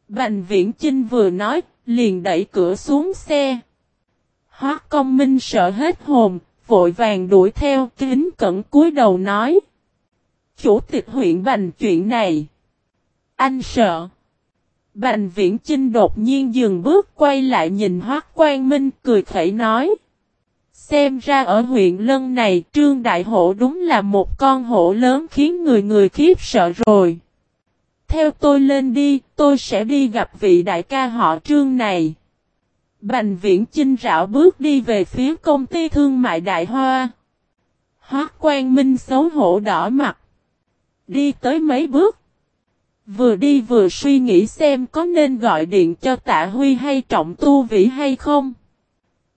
Bành Viễn Chinh vừa nói, liền đẩy cửa xuống xe. Hoác Công Minh sợ hết hồn, vội vàng đuổi theo, kính cẩn cúi đầu nói. Chủ tịch huyện Bành chuyện này. Anh sợ. Bành viễn Trinh đột nhiên dừng bước quay lại nhìn Hoác Quang Minh cười khẩy nói. Xem ra ở huyện Lân này Trương Đại Hổ đúng là một con hổ lớn khiến người người khiếp sợ rồi. Theo tôi lên đi, tôi sẽ đi gặp vị đại ca họ Trương này. Bành viễn Trinh rảo bước đi về phía công ty thương mại Đại Hoa. Hoác Quang Minh xấu hổ đỏ mặt. Đi tới mấy bước. Vừa đi vừa suy nghĩ xem có nên gọi điện cho tạ Huy hay trọng tu vĩ hay không.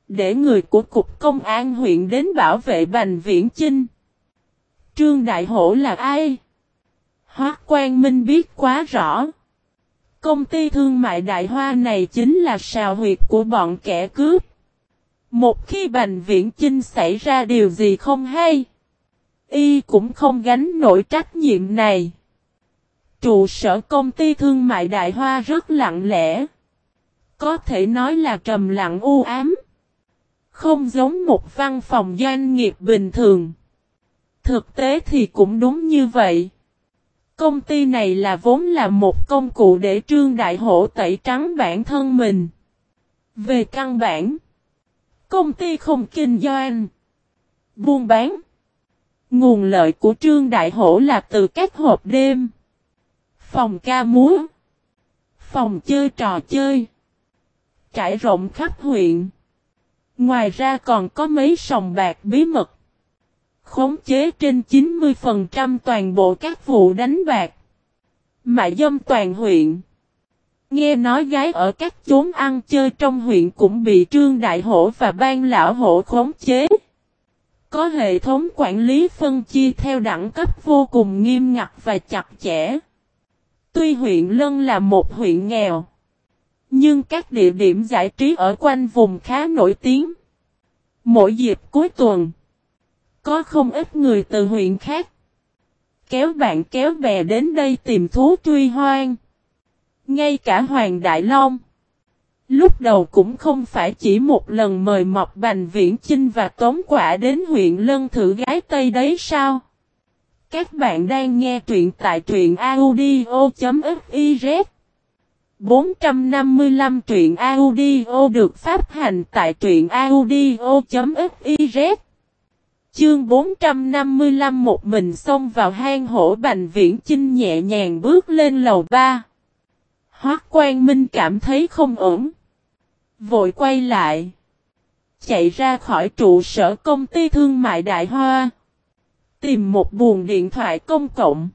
Để người của Cục Công an huyện đến bảo vệ Bành Viễn Chinh. Trương Đại Hổ là ai? Hoác Quang Minh biết quá rõ. Công ty thương mại Đại Hoa này chính là sào huyệt của bọn kẻ cướp. Một khi Bành Viễn Chinh xảy ra điều gì không hay, y cũng không gánh nổi trách nhiệm này. Trụ sở công ty thương mại Đại Hoa rất lặng lẽ. Có thể nói là trầm lặng u ám. Không giống một văn phòng doanh nghiệp bình thường. Thực tế thì cũng đúng như vậy. Công ty này là vốn là một công cụ để trương đại hổ tẩy trắng bản thân mình. Về căn bản, công ty không kinh doanh, buôn bán. Nguồn lợi của trương đại hổ là từ các hộp đêm phòng ca múa, phòng chơi trò chơi, trải rộng khắp huyện. Ngoài ra còn có mấy sòng bạc bí mật. Khống chế trên 90% toàn bộ các vụ đánh bạc. Mại dâm toàn huyện. Nghe nói gái ở các chốn ăn chơi trong huyện cũng bị trương đại hổ và ban lão hổ khống chế. Có hệ thống quản lý phân chia theo đẳng cấp vô cùng nghiêm ngặt và chặt chẽ. Tuy huyện Lân là một huyện nghèo, nhưng các địa điểm giải trí ở quanh vùng khá nổi tiếng. Mỗi dịp cuối tuần, có không ít người từ huyện khác kéo bạn kéo bè đến đây tìm thú truy hoang. Ngay cả Hoàng Đại Long. Lúc đầu cũng không phải chỉ một lần mời Mọc Bành Viễn Chinh và Tống Quả đến huyện Lân thử gái Tây đấy sao? Các bạn đang nghe truyện tại truyện audio.fiz 455 truyện audio được phát hành tại truyện audio.fiz Chương 455 một mình xông vào hang hổ Bành Viễn Chinh nhẹ nhàng bước lên lầu ba. Hoác Quan Minh cảm thấy không ổn. Vội quay lại. Chạy ra khỏi trụ sở công ty thương mại Đại Hoa. Tìm một buồng điện thoại công cộng.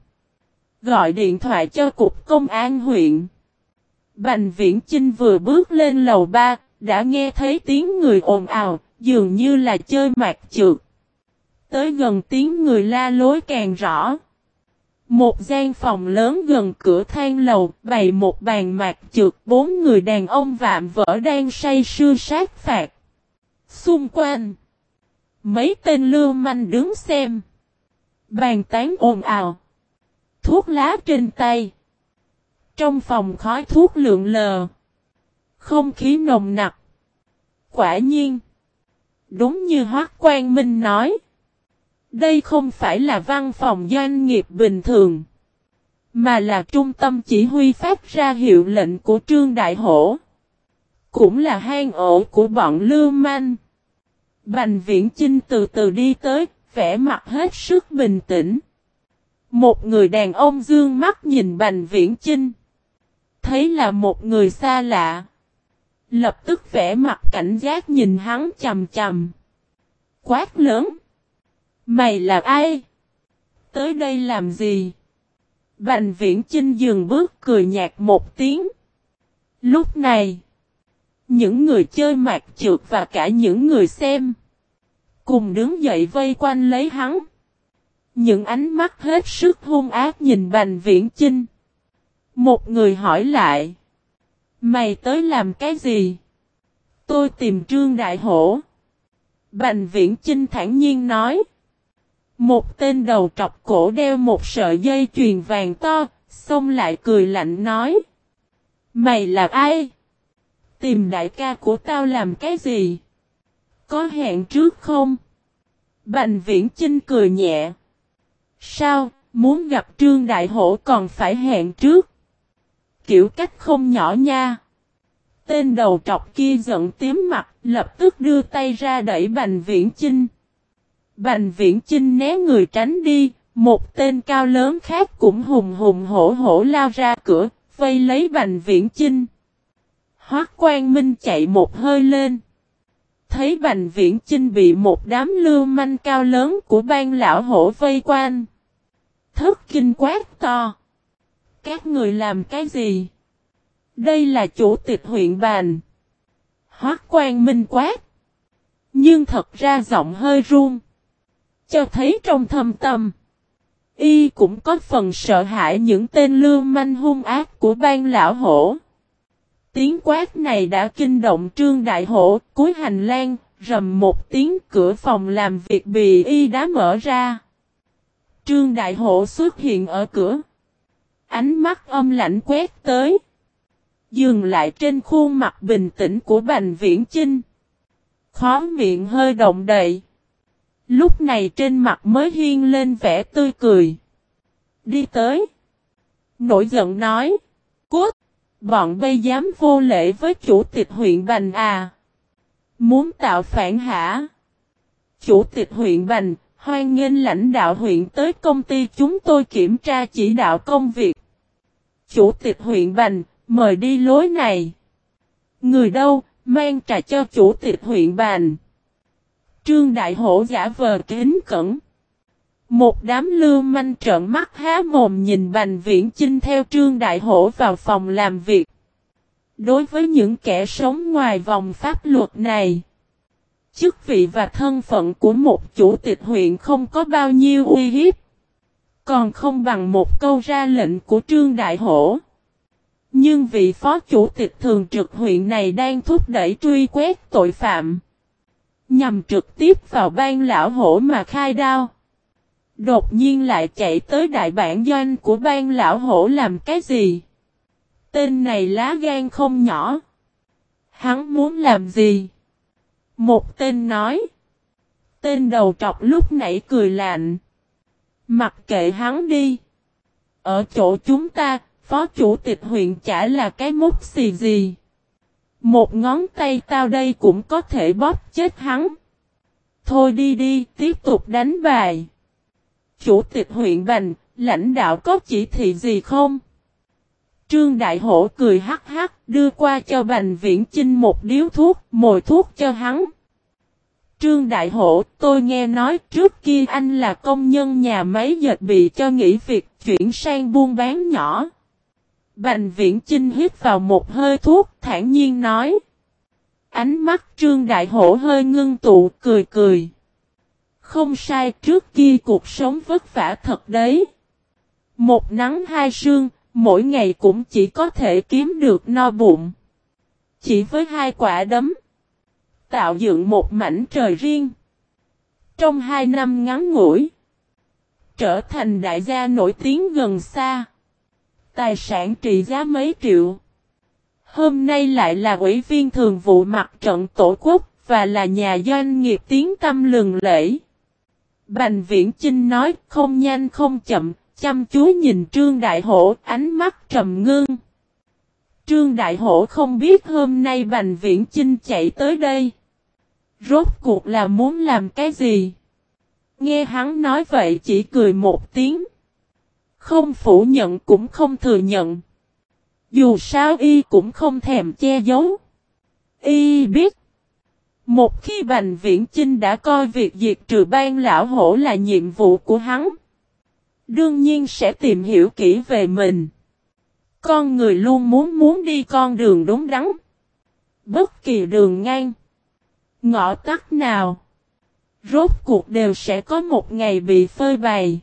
Gọi điện thoại cho Cục Công an huyện. Bành Viễn trinh vừa bước lên lầu ba, đã nghe thấy tiếng người ồn ào, dường như là chơi mạc trượt. Tới gần tiếng người la lối càng rõ. Một gian phòng lớn gần cửa thang lầu, bày một bàn mạc trượt bốn người đàn ông vạm vỡ đang say sưa sát phạt. Xung quanh, mấy tên lưu manh đứng xem. Bàn tán ồn ào. Thuốc lá trên tay. Trong phòng khói thuốc lượng lờ. Không khí nồng nặc. Quả nhiên. Đúng như Hoác Quang Minh nói. Đây không phải là văn phòng doanh nghiệp bình thường, mà là trung tâm chỉ huy phát ra hiệu lệnh của Trương Đại Hổ. Cũng là hang ổ của bọn Lưu Manh. Bành Viễn Chinh từ từ đi tới, vẻ mặt hết sức bình tĩnh. Một người đàn ông dương mắt nhìn Bành Viễn Chinh. Thấy là một người xa lạ. Lập tức vẻ mặt cảnh giác nhìn hắn chầm chầm. Quát lớn. Mày là ai? Tới đây làm gì? Bành viễn Chinh dừng bước cười nhạt một tiếng. Lúc này, những người chơi mạc trượt và cả những người xem, cùng đứng dậy vây quanh lấy hắn. Những ánh mắt hết sức hung ác nhìn bành viễn Chinh. Một người hỏi lại. Mày tới làm cái gì? Tôi tìm trương đại hổ. Bành viễn Chinh thản nhiên nói. Một tên đầu trọc cổ đeo một sợi dây chuyền vàng to, xông lại cười lạnh nói. Mày là ai? Tìm đại ca của tao làm cái gì? Có hẹn trước không? Bành viễn Chinh cười nhẹ. Sao, muốn gặp Trương Đại Hổ còn phải hẹn trước? Kiểu cách không nhỏ nha. Tên đầu trọc kia giận tím mặt, lập tức đưa tay ra đẩy Bành Viễn Chinh. Bành viễn Trinh né người tránh đi, một tên cao lớn khác cũng hùng hùng hổ hổ lao ra cửa, vây lấy bành viễn Trinh. Hoác Quang Minh chạy một hơi lên. Thấy bành viễn Chinh bị một đám lưu manh cao lớn của ban lão hổ vây quanh. Thất kinh quát to. Các người làm cái gì? Đây là chủ tịch huyện bàn. Hoác quan Minh quát. Nhưng thật ra giọng hơi run cho thấy trong thâm tâm. Y cũng có phần sợ hãi những tên lưu manh hung ác của ban lão hổ. Tiếng quát này đã kinh động trương đại hổ, cuối hành lang, rầm một tiếng cửa phòng làm việc bị y đá mở ra. Trương đại hổ xuất hiện ở cửa. Ánh mắt âm lạnh quét tới. Dừng lại trên khuôn mặt bình tĩnh của Bành Viễn Chinh. Khó miệng hơi động đậy. Lúc này trên mặt mới hiên lên vẻ tươi cười. Đi tới. Nổi giận nói. Cút. Bọn bây dám vô lễ với chủ tịch huyện Bành à. Muốn tạo phản hả? Chủ tịch huyện Bành, hoan nghênh lãnh đạo huyện tới công ty chúng tôi kiểm tra chỉ đạo công việc. Chủ tịch huyện Bành, mời đi lối này. Người đâu, mang trà cho chủ tịch huyện Bành. Trương Đại Hổ giả vờ kính cẩn. Một đám lưu manh trợn mắt há mồm nhìn Bành Viễn Chinh theo Trương Đại Hổ vào phòng làm việc. Đối với những kẻ sống ngoài vòng pháp luật này, chức vị và thân phận của một chủ tịch huyện không có bao nhiêu uy hiếp. Còn không bằng một câu ra lệnh của Trương Đại Hổ. Nhưng vị phó chủ tịch thường trực huyện này đang thúc đẩy truy quét tội phạm. Nhằm trực tiếp vào ban lão hổ mà khai đao. Đột nhiên lại chạy tới đại bản doanh của ban lão hổ làm cái gì? Tên này lá gan không nhỏ. Hắn muốn làm gì? Một tên nói. Tên đầu trọc lúc nãy cười lạnh. Mặc kệ hắn đi. Ở chỗ chúng ta, phó chủ tịch huyện chả là cái mút xì gì. Một ngón tay tao đây cũng có thể bóp chết hắn. Thôi đi đi, tiếp tục đánh bài. Chủ tịch huyện Bành, lãnh đạo có chỉ thị gì không? Trương Đại Hổ cười hắc hắc, đưa qua cho Bành Viễn Chinh một điếu thuốc, mồi thuốc cho hắn. Trương Đại Hổ, tôi nghe nói trước kia anh là công nhân nhà máy dệt bị cho nghỉ việc chuyển sang buôn bán nhỏ. Bành Viễn Chinh hít vào một hơi thuốc, thản nhiên nói. Ánh mắt Trương Đại Hổ hơi ngưng tụ, cười cười. Không sai, trước kia cuộc sống vất vả thật đấy. Một nắng hai sương, mỗi ngày cũng chỉ có thể kiếm được no bụng. Chỉ với hai quả đấm. Tạo dựng một mảnh trời riêng. Trong hai năm ngắn ngủi. Trở thành đại gia nổi tiếng gần xa. Tài sản trị giá mấy triệu. Hôm nay lại là ủy viên thường vụ mặt trận tổ quốc và là nhà doanh nghiệp tiếng tâm lừng lẫy. Bành Viễn Chinh nói không nhanh không chậm, chăm chú nhìn Trương Đại Hổ, ánh mắt trầm ngưng. Trương Đại Hổ không biết hôm nay Bành Viễn Chinh chạy tới đây. Rốt cuộc là muốn làm cái gì? Nghe hắn nói vậy chỉ cười một tiếng. Không phủ nhận cũng không thừa nhận. Dù sao y cũng không thèm che giấu. Y biết. Một khi Bành Viễn Chinh đã coi việc diệt trừ ban lão hổ là nhiệm vụ của hắn. Đương nhiên sẽ tìm hiểu kỹ về mình. Con người luôn muốn muốn đi con đường đúng đắn. Bất kỳ đường ngang. Ngõ tắt nào. Rốt cuộc đều sẽ có một ngày bị phơi bày.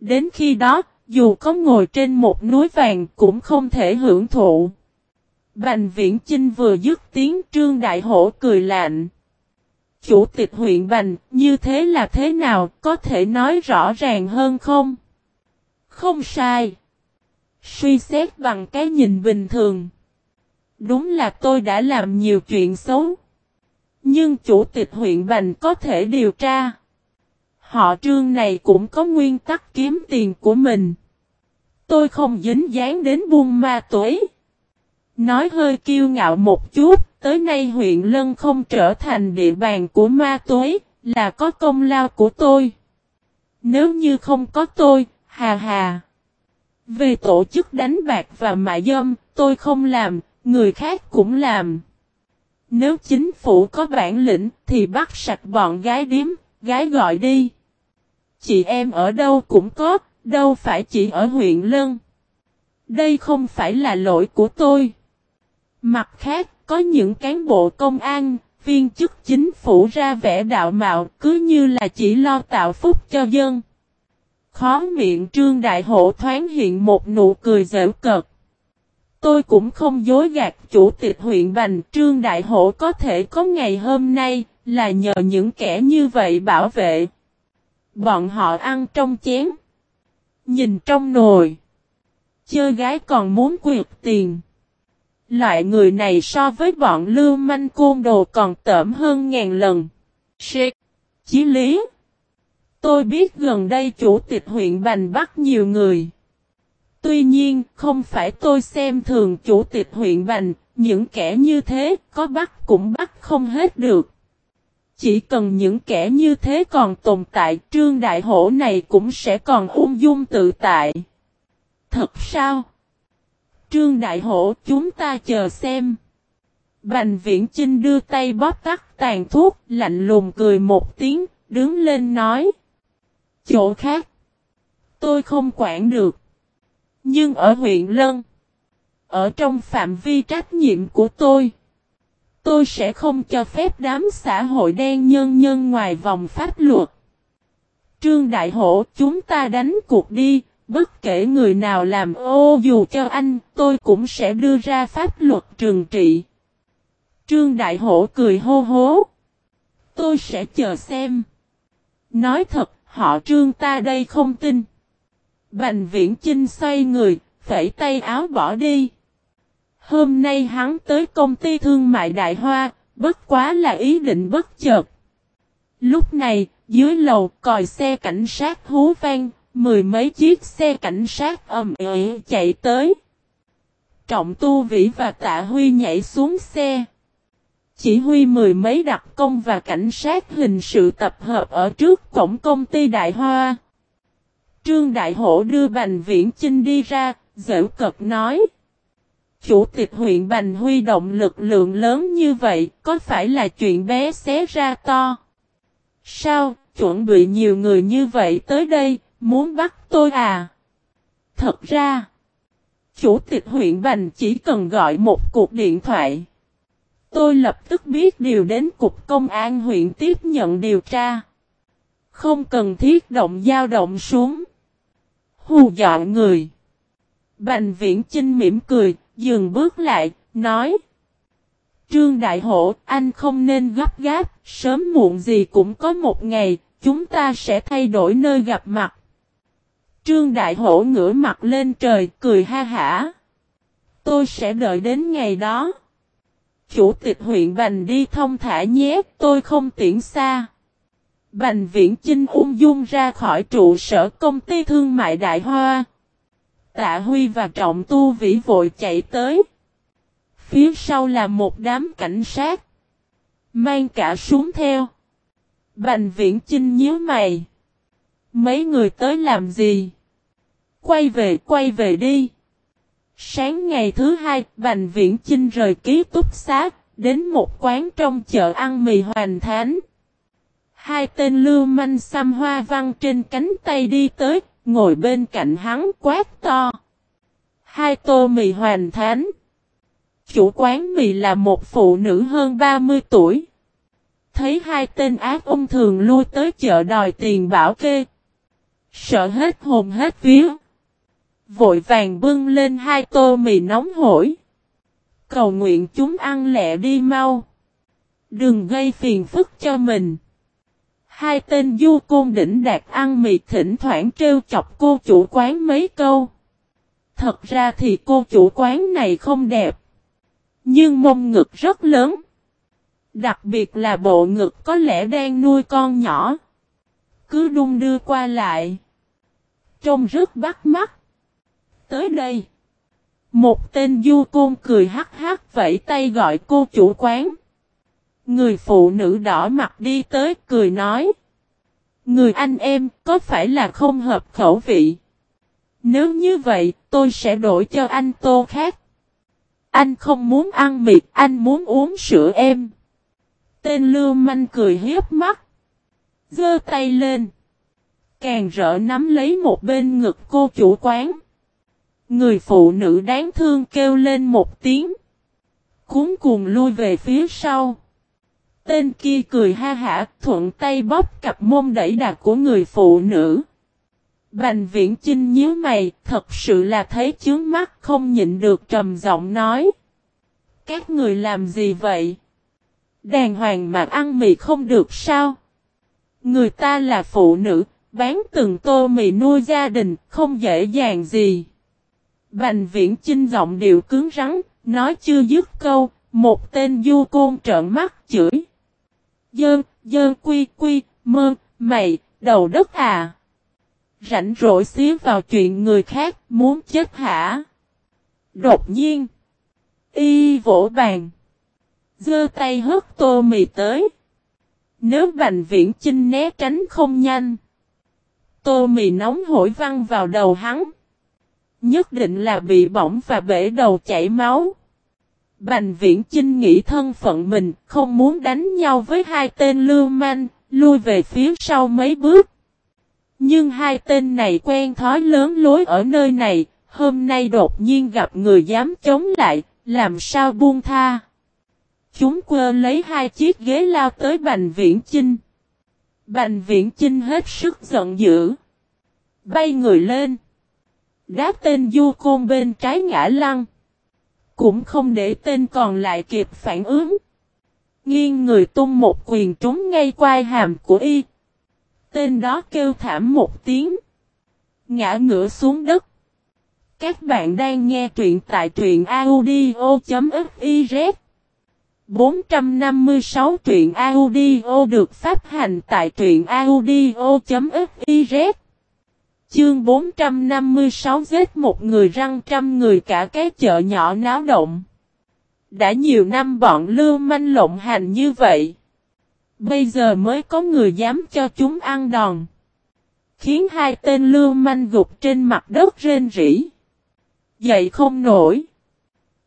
Đến khi đó, dù có ngồi trên một núi vàng cũng không thể hưởng thụ. Bành Viễn Chinh vừa dứt tiếng Trương Đại Hổ cười lạnh. Chủ tịch huyện Bành, như thế là thế nào, có thể nói rõ ràng hơn không? Không sai. Suy xét bằng cái nhìn bình thường. Đúng là tôi đã làm nhiều chuyện xấu. Nhưng chủ tịch huyện Bành có thể điều tra. Họ trương này cũng có nguyên tắc kiếm tiền của mình. Tôi không dính dáng đến buôn ma tuổi. Nói hơi kiêu ngạo một chút, tới nay huyện Lân không trở thành địa bàn của ma tuế, là có công lao của tôi. Nếu như không có tôi, hà hà. Về tổ chức đánh bạc và mại dâm, tôi không làm, người khác cũng làm. Nếu chính phủ có bản lĩnh thì bắt sạch bọn gái điếm, gái gọi đi. Chị em ở đâu cũng có, đâu phải chỉ ở huyện Lân. Đây không phải là lỗi của tôi. Mặt khác, có những cán bộ công an, viên chức chính phủ ra vẻ đạo mạo cứ như là chỉ lo tạo phúc cho dân. Khó miệng trương đại hộ thoáng hiện một nụ cười dễ cợt. Tôi cũng không dối gạt chủ tịch huyện Bành Trương Đại Hổ có thể có ngày hôm nay là nhờ những kẻ như vậy bảo vệ. Bọn họ ăn trong chén. Nhìn trong nồi. Chơi gái còn muốn quyệt tiền. Loại người này so với bọn lưu manh côn đồ còn tởm hơn ngàn lần. Shit. Chí lý. Tôi biết gần đây chủ tịch huyện Bành bắt nhiều người. Tuy nhiên, không phải tôi xem thường chủ tịch huyện Bành, những kẻ như thế có bắt cũng bắt không hết được. Chỉ cần những kẻ như thế còn tồn tại trương đại hổ này cũng sẽ còn ung dung tự tại. Thật sao? Trương Đại Hổ chúng ta chờ xem. Bành Viễn Chinh đưa tay bóp tắt tàn thuốc, lạnh lùng cười một tiếng, đứng lên nói. Chỗ khác. Tôi không quản được. Nhưng ở huyện Lân. Ở trong phạm vi trách nhiệm của tôi. Tôi sẽ không cho phép đám xã hội đen nhân nhân ngoài vòng pháp luật. Trương Đại Hổ chúng ta đánh cuộc đi. Bất kể người nào làm ô dù cho anh, tôi cũng sẽ đưa ra pháp luật trừng trị. Trương Đại Hổ cười hô hố. Tôi sẽ chờ xem. Nói thật, họ trương ta đây không tin. Bành viễn Trinh xoay người, phẩy tay áo bỏ đi. Hôm nay hắn tới công ty thương mại Đại Hoa, bất quá là ý định bất chợt. Lúc này, dưới lầu còi xe cảnh sát hú vang, mười mấy chiếc xe cảnh sát ầm ĩ chạy tới. Trọng Tu Vĩ và Tạ Huy nhảy xuống xe. Chỉ huy mười mấy đặc công và cảnh sát hình sự tập hợp ở trước cổng công ty Đại Hoa. Trương Đại Hổ đưa Bành Viễn Chinh đi ra, dễ cật nói. Chủ tịch huyện Bành huy động lực lượng lớn như vậy, có phải là chuyện bé xé ra to? Sao, chuẩn bị nhiều người như vậy tới đây, muốn bắt tôi à? Thật ra, chủ tịch huyện Bành chỉ cần gọi một cuộc điện thoại. Tôi lập tức biết điều đến Cục Công an huyện tiếp nhận điều tra. Không cần thiết động dao động xuống. Hù dọa người. Bành viễn Trinh mỉm cười, dừng bước lại, nói. Trương Đại Hổ, anh không nên gấp gáp, sớm muộn gì cũng có một ngày, chúng ta sẽ thay đổi nơi gặp mặt. Trương Đại Hổ ngửa mặt lên trời, cười ha hả. Tôi sẽ đợi đến ngày đó. Chủ tịch huyện Bành đi thông thả nhé, tôi không tiễn xa. Bành viễn Trinh ung dung ra khỏi trụ sở công ty thương mại Đại Hoa. Tạ Huy và Trọng Tu Vĩ vội chạy tới. Phía sau là một đám cảnh sát. Mang cả súng theo. Bành viễn Trinh nhíu mày. Mấy người tới làm gì? Quay về, quay về đi. Sáng ngày thứ hai, Bành Viễn Chinh rời ký túc xá, đến một quán trong chợ ăn mì hoàn thánh. Hai tên lưu manh xăm hoa văn trên cánh tay đi tới, ngồi bên cạnh hắn quát to. Hai tô mì hoàn thánh. Chủ quán mì là một phụ nữ hơn 30 tuổi. Thấy hai tên ác ông thường lui tới chợ đòi tiền bảo kê. Sợ hết hồn hết vía. Vội vàng bưng lên hai tô mì nóng hổi. Cầu nguyện chúng ăn lẹ đi mau. Đừng gây phiền phức cho mình. Hai tên du côn đỉnh đạt ăn mì thỉnh thoảng trêu chọc cô chủ quán mấy câu. Thật ra thì cô chủ quán này không đẹp. Nhưng mông ngực rất lớn. Đặc biệt là bộ ngực có lẽ đang nuôi con nhỏ. Cứ đung đưa qua lại. Trông rất bắt mắt. Tới đây. Một tên du côn cười hắc hắc vẫy tay gọi cô chủ quán. Người phụ nữ đỏ mặt đi tới cười nói. Người anh em, có phải là không hợp khẩu vị? Nếu như vậy, tôi sẽ đổi cho anh tô khác. Anh không muốn ăn mịt, anh muốn uống sữa em. Tên lưu manh cười hiếp mắt. Giơ tay lên. Càng rỡ nắm lấy một bên ngực cô chủ quán. Người phụ nữ đáng thương kêu lên một tiếng. Cuốn cuồng lui về phía sau. Tên kia cười ha hả thuận tay bóp cặp mông đẩy đà của người phụ nữ. Bành viễn chinh nhíu mày, thật sự là thấy chướng mắt không nhịn được trầm giọng nói. Các người làm gì vậy? Đàng hoàng mà ăn mì không được sao? Người ta là phụ nữ, bán từng tô mì nuôi gia đình, không dễ dàng gì. Bành viễn chinh giọng điệu cứng rắn, nói chưa dứt câu, một tên du côn trợn mắt chửi. Dơn, dơn quy quy, mơ, mày, đầu đất à. Rảnh rỗi xíu vào chuyện người khác, muốn chết hả? Đột nhiên. Y vỗ bàn. Dơ tay hớt tô mì tới. Nếu bành viễn chinh né tránh không nhanh. Tô mì nóng hổi văng vào đầu hắn. Nhất định là bị bỏng và bể đầu chảy máu. Bành viễn Chinh nghĩ thân phận mình, không muốn đánh nhau với hai tên lưu manh, lui về phía sau mấy bước. Nhưng hai tên này quen thói lớn lối ở nơi này, hôm nay đột nhiên gặp người dám chống lại, làm sao buông tha. Chúng quơ lấy hai chiếc ghế lao tới Bành Viễn Chinh. Bành Viễn Chinh hết sức giận dữ. Bay người lên. Đáp tên du côn bên trái ngã lăn Cũng không để tên còn lại kịp phản ứng. Nghiêng người tung một quyền trúng ngay quai hàm của y. Tên đó kêu thảm một tiếng. Ngã ngửa xuống đất. Các bạn đang nghe truyện tại truyện audio.fif. 456 truyện audio được phát hành tại truyện audio.fiz Chương 456 giết một người răng trăm người cả cái chợ nhỏ náo động. Đã nhiều năm bọn lưu manh lộng hành như vậy. Bây giờ mới có người dám cho chúng ăn đòn. Khiến hai tên lưu manh gục trên mặt đất rên rỉ. Dậy không nổi.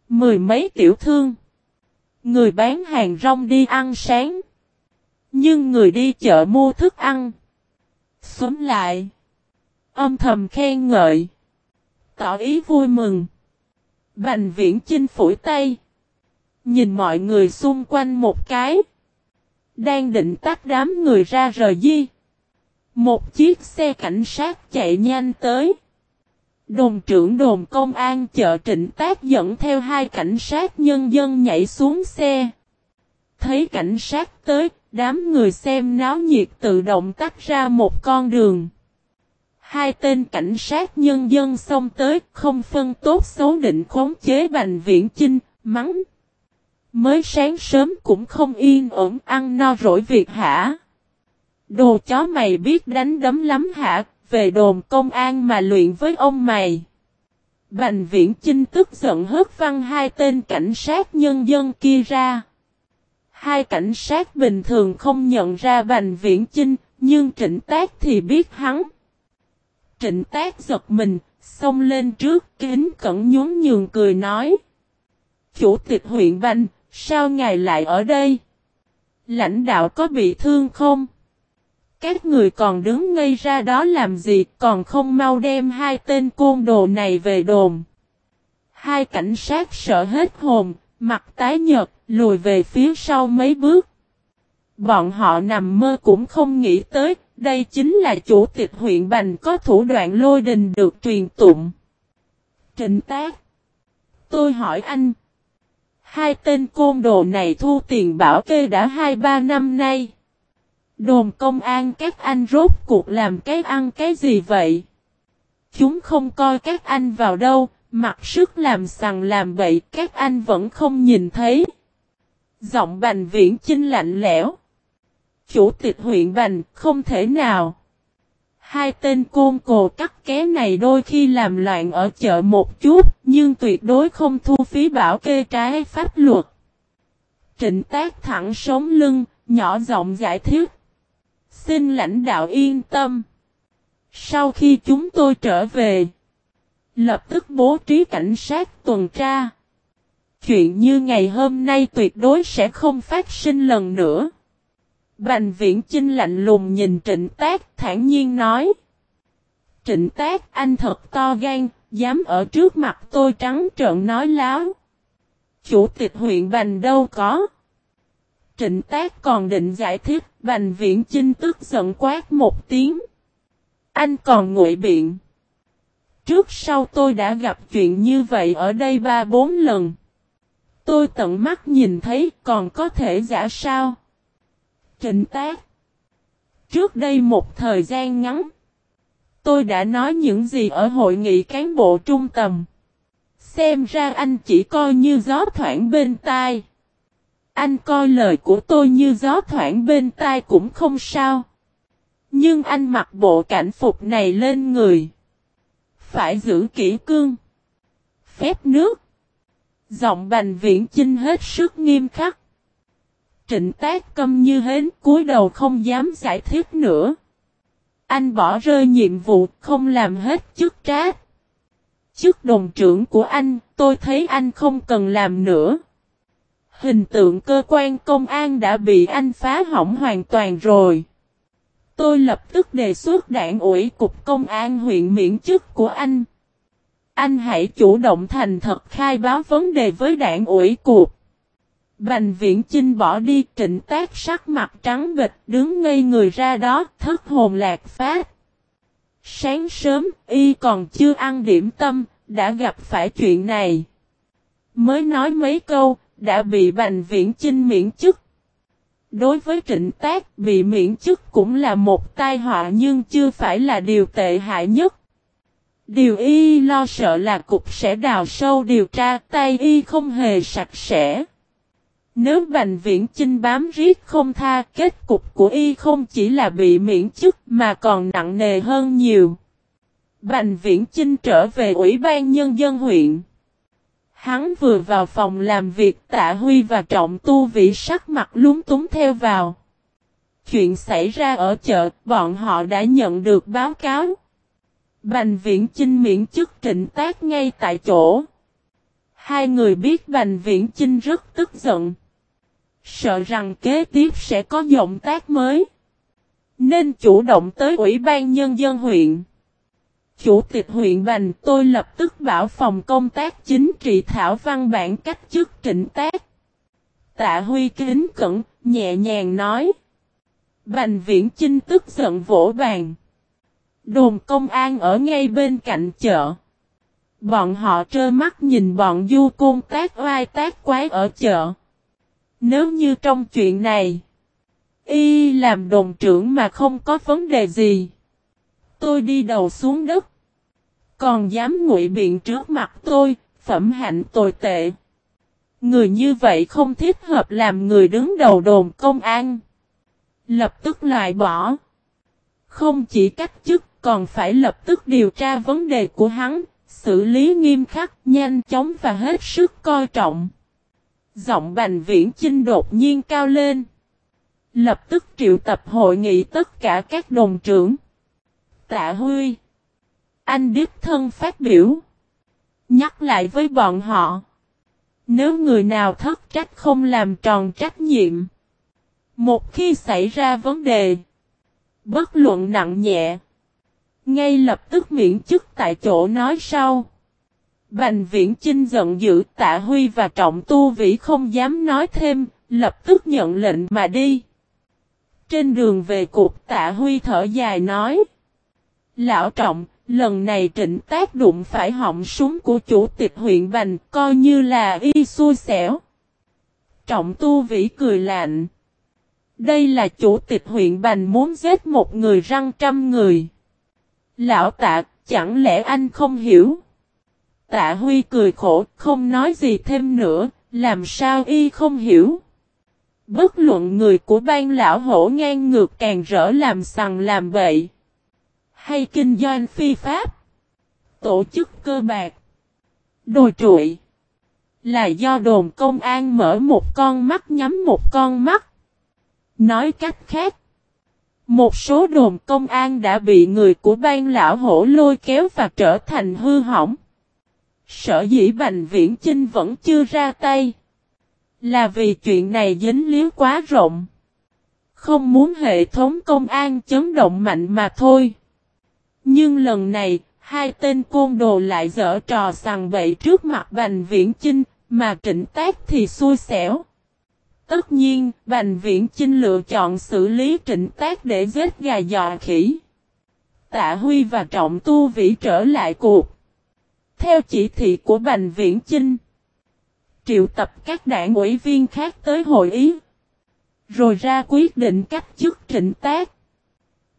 Mười mấy tiểu thương. Người bán hàng rong đi ăn sáng. Nhưng người đi chợ mua thức ăn. Xuống lại. Âm thầm khen ngợi. Tỏ ý vui mừng. Bành viễn chinh phủi tay. Nhìn mọi người xung quanh một cái. Đang định tắt đám người ra rời di. Một chiếc xe cảnh sát chạy nhanh tới. Đồn trưởng đồn công an chợ trịnh tác dẫn theo hai cảnh sát nhân dân nhảy xuống xe. Thấy cảnh sát tới, đám người xem náo nhiệt tự động tắt ra một con đường. Hai tên cảnh sát nhân dân xông tới không phân tốt xấu định khống chế bành viễn chinh, mắng. Mới sáng sớm cũng không yên ổn ăn no rỗi việc hả. Đồ chó mày biết đánh đấm lắm hả, về đồn công an mà luyện với ông mày. Bành viễn chinh tức giận hớt văng hai tên cảnh sát nhân dân kia ra. Hai cảnh sát bình thường không nhận ra bành viễn chinh, nhưng trịnh tác thì biết hắn. Trịnh tác giật mình, xông lên trước kính cẩn nhún nhường cười nói. Chủ tịch huyện Bành, sao ngài lại ở đây? Lãnh đạo có bị thương không? Các người còn đứng ngây ra đó làm gì còn không mau đem hai tên côn đồ này về đồn. Hai cảnh sát sợ hết hồn, mặt tái nhợt, lùi về phía sau mấy bước. Bọn họ nằm mơ cũng không nghĩ tới, đây chính là chủ tịch huyện Bành có thủ đoạn lôi đình được truyền tụng. Trịnh tác. Tôi hỏi anh. Hai tên côn đồ này thu tiền bảo kê đã 2-3 năm nay. Đồn công an các anh rốt cuộc làm cái ăn cái gì vậy? Chúng không coi các anh vào đâu, mặc sức làm sằng làm bậy các anh vẫn không nhìn thấy. Giọng bành viễn chinh lạnh lẽo. Chủ tịch huyện bành không thể nào. Hai tên côn cồ cắt ké này đôi khi làm loạn ở chợ một chút, nhưng tuyệt đối không thu phí bảo kê trái pháp luật. Trịnh tác thẳng sống lưng, nhỏ giọng giải thích. Xin lãnh đạo yên tâm. Sau khi chúng tôi trở về, lập tức bố trí cảnh sát tuần tra. Chuyện như ngày hôm nay tuyệt đối sẽ không phát sinh lần nữa. Bành viễn chinh lạnh lùng nhìn trịnh tác thản nhiên nói. Trịnh tác anh thật to gan, dám ở trước mặt tôi trắng trợn nói láo. Chủ tịch huyện Bành đâu có. Trịnh tác còn định giải thích, Bành Viễn Chinh tức giận quát một tiếng. Anh còn ngụy biện. Trước sau tôi đã gặp chuyện như vậy ở đây ba bốn lần. Tôi tận mắt nhìn thấy còn có thể giả sao. Trịnh tác. Trước đây một thời gian ngắn. Tôi đã nói những gì ở hội nghị cán bộ trung tầm. Xem ra anh chỉ coi như gió thoảng bên tai. Anh coi lời của tôi như gió thoảng bên tai cũng không sao. Nhưng anh mặc bộ cảnh phục này lên người. Phải giữ kỹ cương. Phép nước. Giọng bành viễn chinh hết sức nghiêm khắc. Trịnh tác câm như hến cúi đầu không dám giải thích nữa. Anh bỏ rơi nhiệm vụ không làm hết chức trách. chức đồng trưởng của anh, tôi thấy anh không cần làm nữa. Hình tượng cơ quan công an đã bị anh phá hỏng hoàn toàn rồi. Tôi lập tức đề xuất đảng ủy cục công an huyện miễn chức của anh. Anh hãy chủ động thành thật khai báo vấn đề với đảng ủy cục. Bành viễn Chinh bỏ đi trịnh tác sắc mặt trắng bịch đứng ngây người ra đó thất hồn lạc phát. Sáng sớm y còn chưa ăn điểm tâm, đã gặp phải chuyện này. Mới nói mấy câu, đã bị Bành Viễn Chinh miễn chức. Đối với trịnh tác, bị miễn chức cũng là một tai họa nhưng chưa phải là điều tệ hại nhất. Điều y lo sợ là cục sẽ đào sâu điều tra tay y không hề sạch sẽ. Nếu Bành Viễn Chinh bám riết không tha, kết cục của y không chỉ là bị miễn chức mà còn nặng nề hơn nhiều. Bành Viễn Chinh trở về Ủy ban Nhân dân huyện. Hắn vừa vào phòng làm việc tạ Huy và Trọng Tu Vĩ sắc mặt lúng túng theo vào. Chuyện xảy ra ở chợ, bọn họ đã nhận được báo cáo. Bành Viễn Chinh miễn chức trịnh tác ngay tại chỗ. Hai người biết Bành Viễn Chinh rất tức giận. Sợ rằng kế tiếp sẽ có động tác mới. Nên chủ động tới Ủy ban Nhân dân huyện. Chủ tịch huyện Bành tôi lập tức bảo phòng công tác chính trị thảo văn bản cách chức trịnh tác. Tạ Huy kính cẩn, nhẹ nhàng nói. Bành viễn chinh tức giận vỗ bàn. Đồn công an ở ngay bên cạnh chợ. Bọn họ trơ mắt nhìn bọn du côn tác oai tác quái ở chợ. Nếu như trong chuyện này, y làm đồn trưởng mà không có vấn đề gì. Tôi đi đầu xuống đất. Còn dám ngụy biện trước mặt tôi, phẩm hạnh tồi tệ. Người như vậy không thích hợp làm người đứng đầu đồn công an. Lập tức loại bỏ. Không chỉ cách chức còn phải lập tức điều tra vấn đề của hắn, xử lý nghiêm khắc, nhanh chóng và hết sức coi trọng. Giọng bành viễn chinh đột nhiên cao lên. Lập tức triệu tập hội nghị tất cả các đồng trưởng. Tạ Huy. Anh Đức Thân phát biểu. Nhắc lại với bọn họ. Nếu người nào thất trách không làm tròn trách nhiệm. Một khi xảy ra vấn đề. Bất luận nặng nhẹ. Ngay lập tức miễn chức tại chỗ nói sau. Bành viễn Chinh giận dữ tạ Huy và Trọng Tu Vĩ không dám nói thêm, lập tức nhận lệnh mà đi. Trên đường về cục tạ Huy thở dài nói. Lão Trọng, lần này trịnh tác đụng phải họng súng của chủ tịch huyện Bành, coi như là y xui xẻo. Trọng Tu Vĩ cười lạnh. Đây là chủ tịch huyện Bành muốn giết một người răng trăm người. Lão tạ, chẳng lẽ anh không hiểu? Tạ Huy cười khổ, không nói gì thêm nữa, làm sao y không hiểu. Bất luận người của ban lão hổ ngang ngược càng rỡ làm sằng làm bậy. Hay kinh doanh phi pháp. Tổ chức cơ bạc. Đồi trụi. Là do đồn công an mở một con mắt nhắm một con mắt. Nói cách khác. Một số đồn công an đã bị người của ban lão hổ lôi kéo và trở thành hư hỏng. Sở dĩ Bành Viễn Chinh vẫn chưa ra tay. Là vì chuyện này dính líu quá rộng. Không muốn hệ thống công an chấn động mạnh mà thôi. Nhưng lần này, hai tên côn đồ lại dở trò sằng bậy trước mặt Bành Viễn Chinh, mà trịnh tác thì xui xẻo. Tất nhiên, Bành Viễn Chinh lựa chọn xử lý trịnh tác để giết gà dọa khỉ. Tạ Huy và Trọng Tu Vĩ trở lại cuộc. Theo chỉ thị của Bành Viễn Chinh, triệu tập các đảng ủy viên khác tới hội ý, rồi ra quyết định cách chức trịnh tác.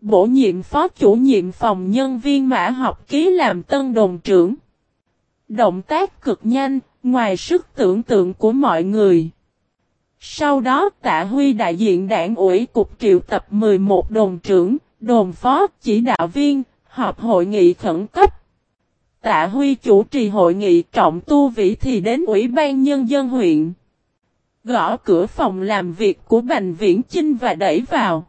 Bổ nhiệm phó chủ nhiệm phòng nhân viên mã học ký làm tân đồn trưởng. Động tác cực nhanh, ngoài sức tưởng tượng của mọi người. Sau đó tạ huy đại diện đảng ủy cục triệu tập 11 đồn trưởng, đồn phó chỉ đạo viên, họp hội nghị khẩn cấp. Tạ Huy chủ trì hội nghị trọng tu vĩ thì đến Ủy ban Nhân dân huyện. Gõ cửa phòng làm việc của Bành Viễn Chinh và đẩy vào.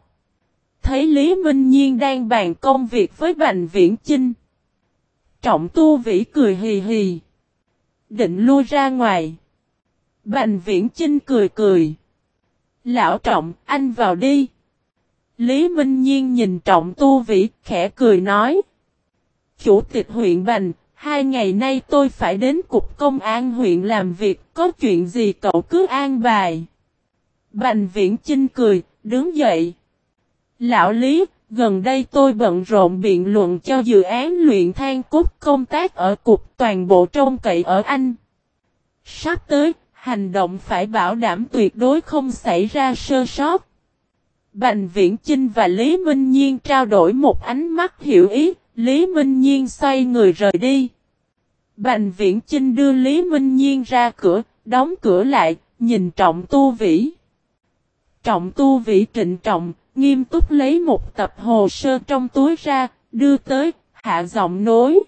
Thấy Lý Minh Nhiên đang bàn công việc với Bành Viễn Chinh. Trọng tu vĩ cười hì hì. Định lui ra ngoài. Bành viễn Chinh cười cười. Lão trọng, anh vào đi. Lý Minh Nhiên nhìn trọng tu vĩ, khẽ cười nói. Chủ tịch huyện Bành, hai ngày nay tôi phải đến cục công an huyện làm việc, có chuyện gì cậu cứ an bài. Bành viễn Chinh cười, đứng dậy. Lão Lý, gần đây tôi bận rộn biện luận cho dự án luyện than cốt công tác ở cục toàn bộ trông cậy ở anh. Sắp tới, hành động phải bảo đảm tuyệt đối không xảy ra sơ sót. Bành Viễn Chinh và Lý Minh Nhiên trao đổi một ánh mắt hiểu ý, Lý Minh Nhiên xoay người rời đi. Bành Viễn Chinh đưa Lý Minh Nhiên ra cửa, đóng cửa lại, nhìn Trọng Tu Vĩ. Trọng Tu Vĩ trịnh trọng, nghiêm túc lấy một tập hồ sơ trong túi ra, đưa tới, hạ giọng nối.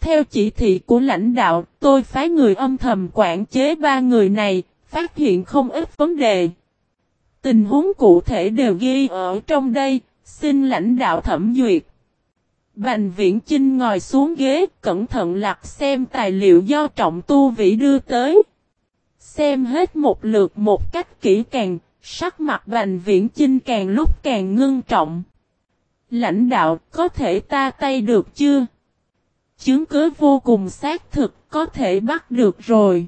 Theo chỉ thị của lãnh đạo, tôi phái người âm thầm quản chế ba người này, phát hiện không ít vấn đề. Tình huống cụ thể đều ghi ở trong đây, xin lãnh đạo thẩm duyệt. Bành viễn Chinh ngồi xuống ghế, cẩn thận lặt xem tài liệu do trọng tu vĩ đưa tới. Xem hết một lượt một cách kỹ càng, sắc mặt bành viễn Chinh càng lúc càng ngưng trọng. Lãnh đạo, có thể ta tay được chưa? Chứng cứ vô cùng xác thực, có thể bắt được rồi.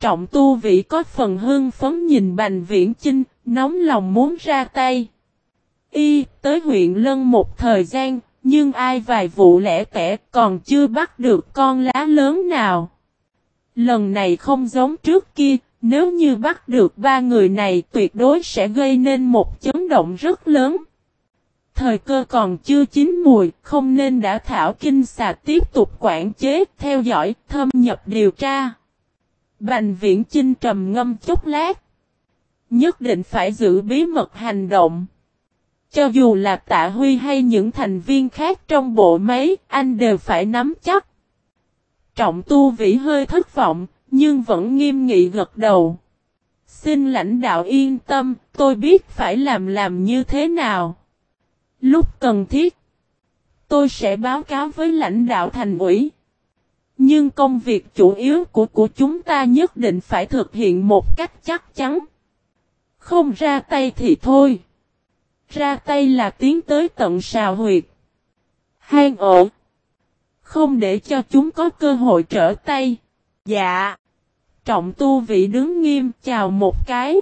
Trọng tu vị có phần hưng phấn nhìn Bành Viễn Chinh, nóng lòng muốn ra tay. Y, tới huyện Lân một thời gian, nhưng ai vài vụ lẻ tẻ còn chưa bắt được con lá lớn nào. Lần này không giống trước kia, nếu như bắt được ba người này tuyệt đối sẽ gây nên một chấn động rất lớn. Thời cơ còn chưa chín mùi, không nên đã thảo kinh xà tiếp tục quản chế, theo dõi, thâm nhập điều tra. Bành viễn Chinh trầm ngâm chút lát. Nhất định phải giữ bí mật hành động. Cho dù là tạ huy hay những thành viên khác trong bộ máy, anh đều phải nắm chắc. Trọng tu vĩ hơi thất vọng, nhưng vẫn nghiêm nghị gật đầu. Xin lãnh đạo yên tâm, tôi biết phải làm làm như thế nào. Lúc cần thiết, tôi sẽ báo cáo với lãnh đạo thành ủy. Nhưng công việc chủ yếu của của chúng ta nhất định phải thực hiện một cách chắc chắn. Không ra tay thì thôi. Ra tay là tiến tới tận sào huyệt. Hang ổ. Không để cho chúng có cơ hội trở tay. Dạ. Trọng tu vị đứng nghiêm chào một cái.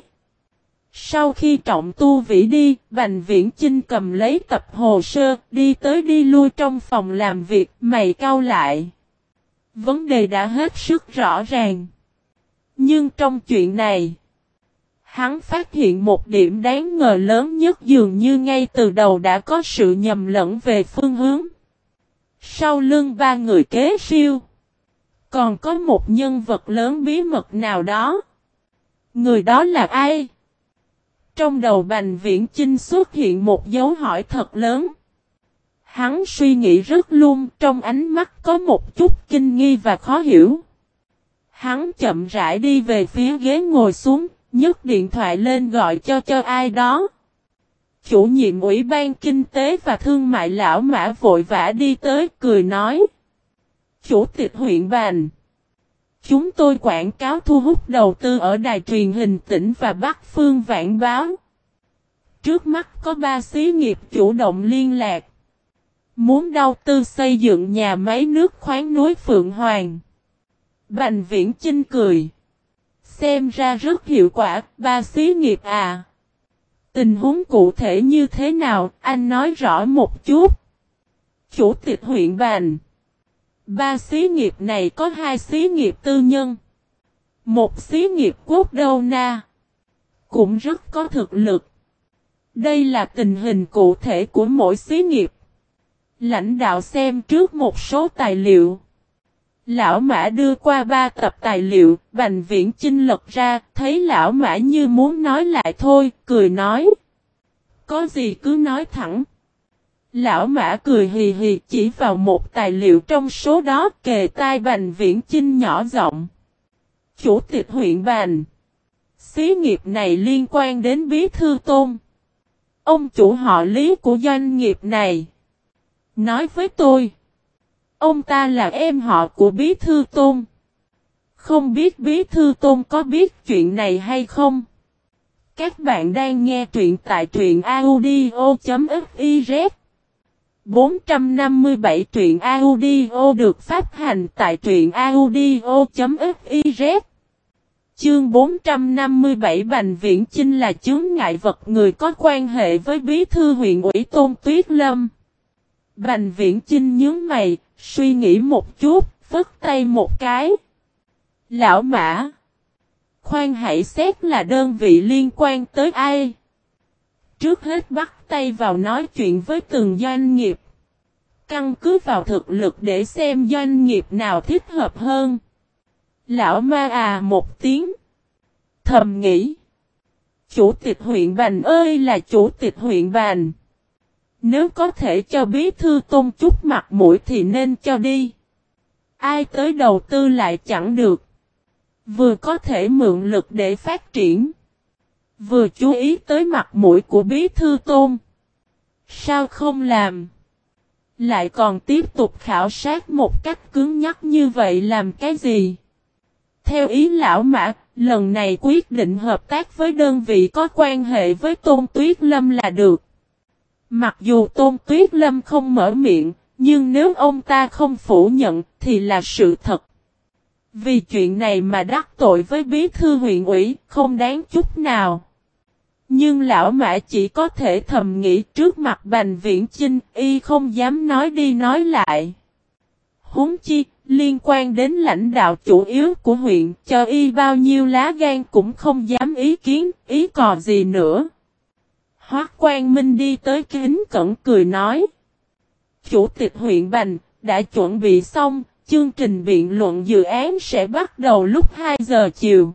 Sau khi trọng tu vĩ đi, Bành Viễn Chinh cầm lấy tập hồ sơ, đi tới đi lui trong phòng làm việc, mày cao lại. Vấn đề đã hết sức rõ ràng. Nhưng trong chuyện này, hắn phát hiện một điểm đáng ngờ lớn nhất dường như ngay từ đầu đã có sự nhầm lẫn về phương hướng. Sau lưng ba người kế siêu, còn có một nhân vật lớn bí mật nào đó. Người đó là ai? Trong đầu Bành Viễn Chinh xuất hiện một dấu hỏi thật lớn. Hắn suy nghĩ rất luôn, trong ánh mắt có một chút kinh nghi và khó hiểu. Hắn chậm rãi đi về phía ghế ngồi xuống, nhấc điện thoại lên gọi cho cho ai đó. Chủ nhiệm Ủy ban Kinh tế và Thương mại lão mã vội vã đi tới, cười nói. Chủ tịch huyện Bành. Chúng tôi quảng cáo thu hút đầu tư ở đài truyền hình tỉnh và Bắc Phương Vạn Báo. Trước mắt có ba xí nghiệp chủ động liên lạc. Muốn đầu tư xây dựng nhà máy nước khoáng núi Phượng Hoàng. Bành viễn Chinh cười. Xem ra rất hiệu quả, ba xí nghiệp à. Tình huống cụ thể như thế nào, anh nói rõ một chút. Chủ tịch huyện Bành. Ba xí nghiệp này có hai xí nghiệp tư nhân. Một xí nghiệp quốc đâu na. Cũng rất có thực lực. Đây là tình hình cụ thể của mỗi xí nghiệp. Lãnh đạo xem trước một số tài liệu. Lão Mã đưa qua ba tập tài liệu, Bành Viễn Chinh lật ra, thấy Lão Mã như muốn nói lại thôi, cười nói. Có gì cứ nói thẳng. Lão Mã cười hì hì chỉ vào một tài liệu trong số đó kề tai Bành Viễn Chinh nhỏ giọng. Chủ tịch huyện Bành. Xí nghiệp này liên quan đến bí thư tôn. Ông chủ họ lý của doanh nghiệp này. Nói với tôi. Ông ta là em họ của Bí Thư Tôn. Không biết Bí Thư Tôn có biết chuyện này hay không? Các bạn đang nghe truyện tại truyện audio.fiz 457 truyện audio được phát hành tại truyện audio.fiz Chương 457 Bành Viễn Chinh là chướng ngại vật người có quan hệ với bí thư huyện ủy Tôn Tuyết Lâm. Bành Viễn Chinh nhướng mày, suy nghĩ một chút, phất tay một cái. Lão Mã Khoan hãy xét là đơn vị liên quan tới ai. Trước hết bắt tay vào nói chuyện với từng doanh nghiệp. Căn cứ vào thực lực để xem doanh nghiệp nào thích hợp hơn. Lão ma à một tiếng. Thầm nghĩ. Chủ tịch huyện Bành ơi là chủ tịch huyện Bành. Nếu có thể cho bí thư tôn chút mặt mũi thì nên cho đi. Ai tới đầu tư lại chẳng được. Vừa có thể mượn lực để phát triển. Vừa chú ý tới mặt mũi của bí thư tôn. Sao không làm? Lại còn tiếp tục khảo sát một cách cứng nhắc như vậy làm cái gì? Theo ý lão mã, lần này quyết định hợp tác với đơn vị có quan hệ với Tôn Tuyết Lâm là được. Mặc dù Tôn Tuyết Lâm không mở miệng, nhưng nếu ông ta không phủ nhận thì là sự thật. Vì chuyện này mà đắc tội với bí thư huyện ủy không đáng chút nào. Nhưng lão mã chỉ có thể thầm nghĩ trước mặt bành viễn chinh y không dám nói đi nói lại. Húng chi, liên quan đến lãnh đạo chủ yếu của huyện cho y bao nhiêu lá gan cũng không dám ý kiến, ý cò gì nữa. Hoác Quang Minh đi tới kính cẩn cười nói. Chủ tịch huyện Bành, đã chuẩn bị xong, chương trình biện luận dự án sẽ bắt đầu lúc 2 giờ chiều.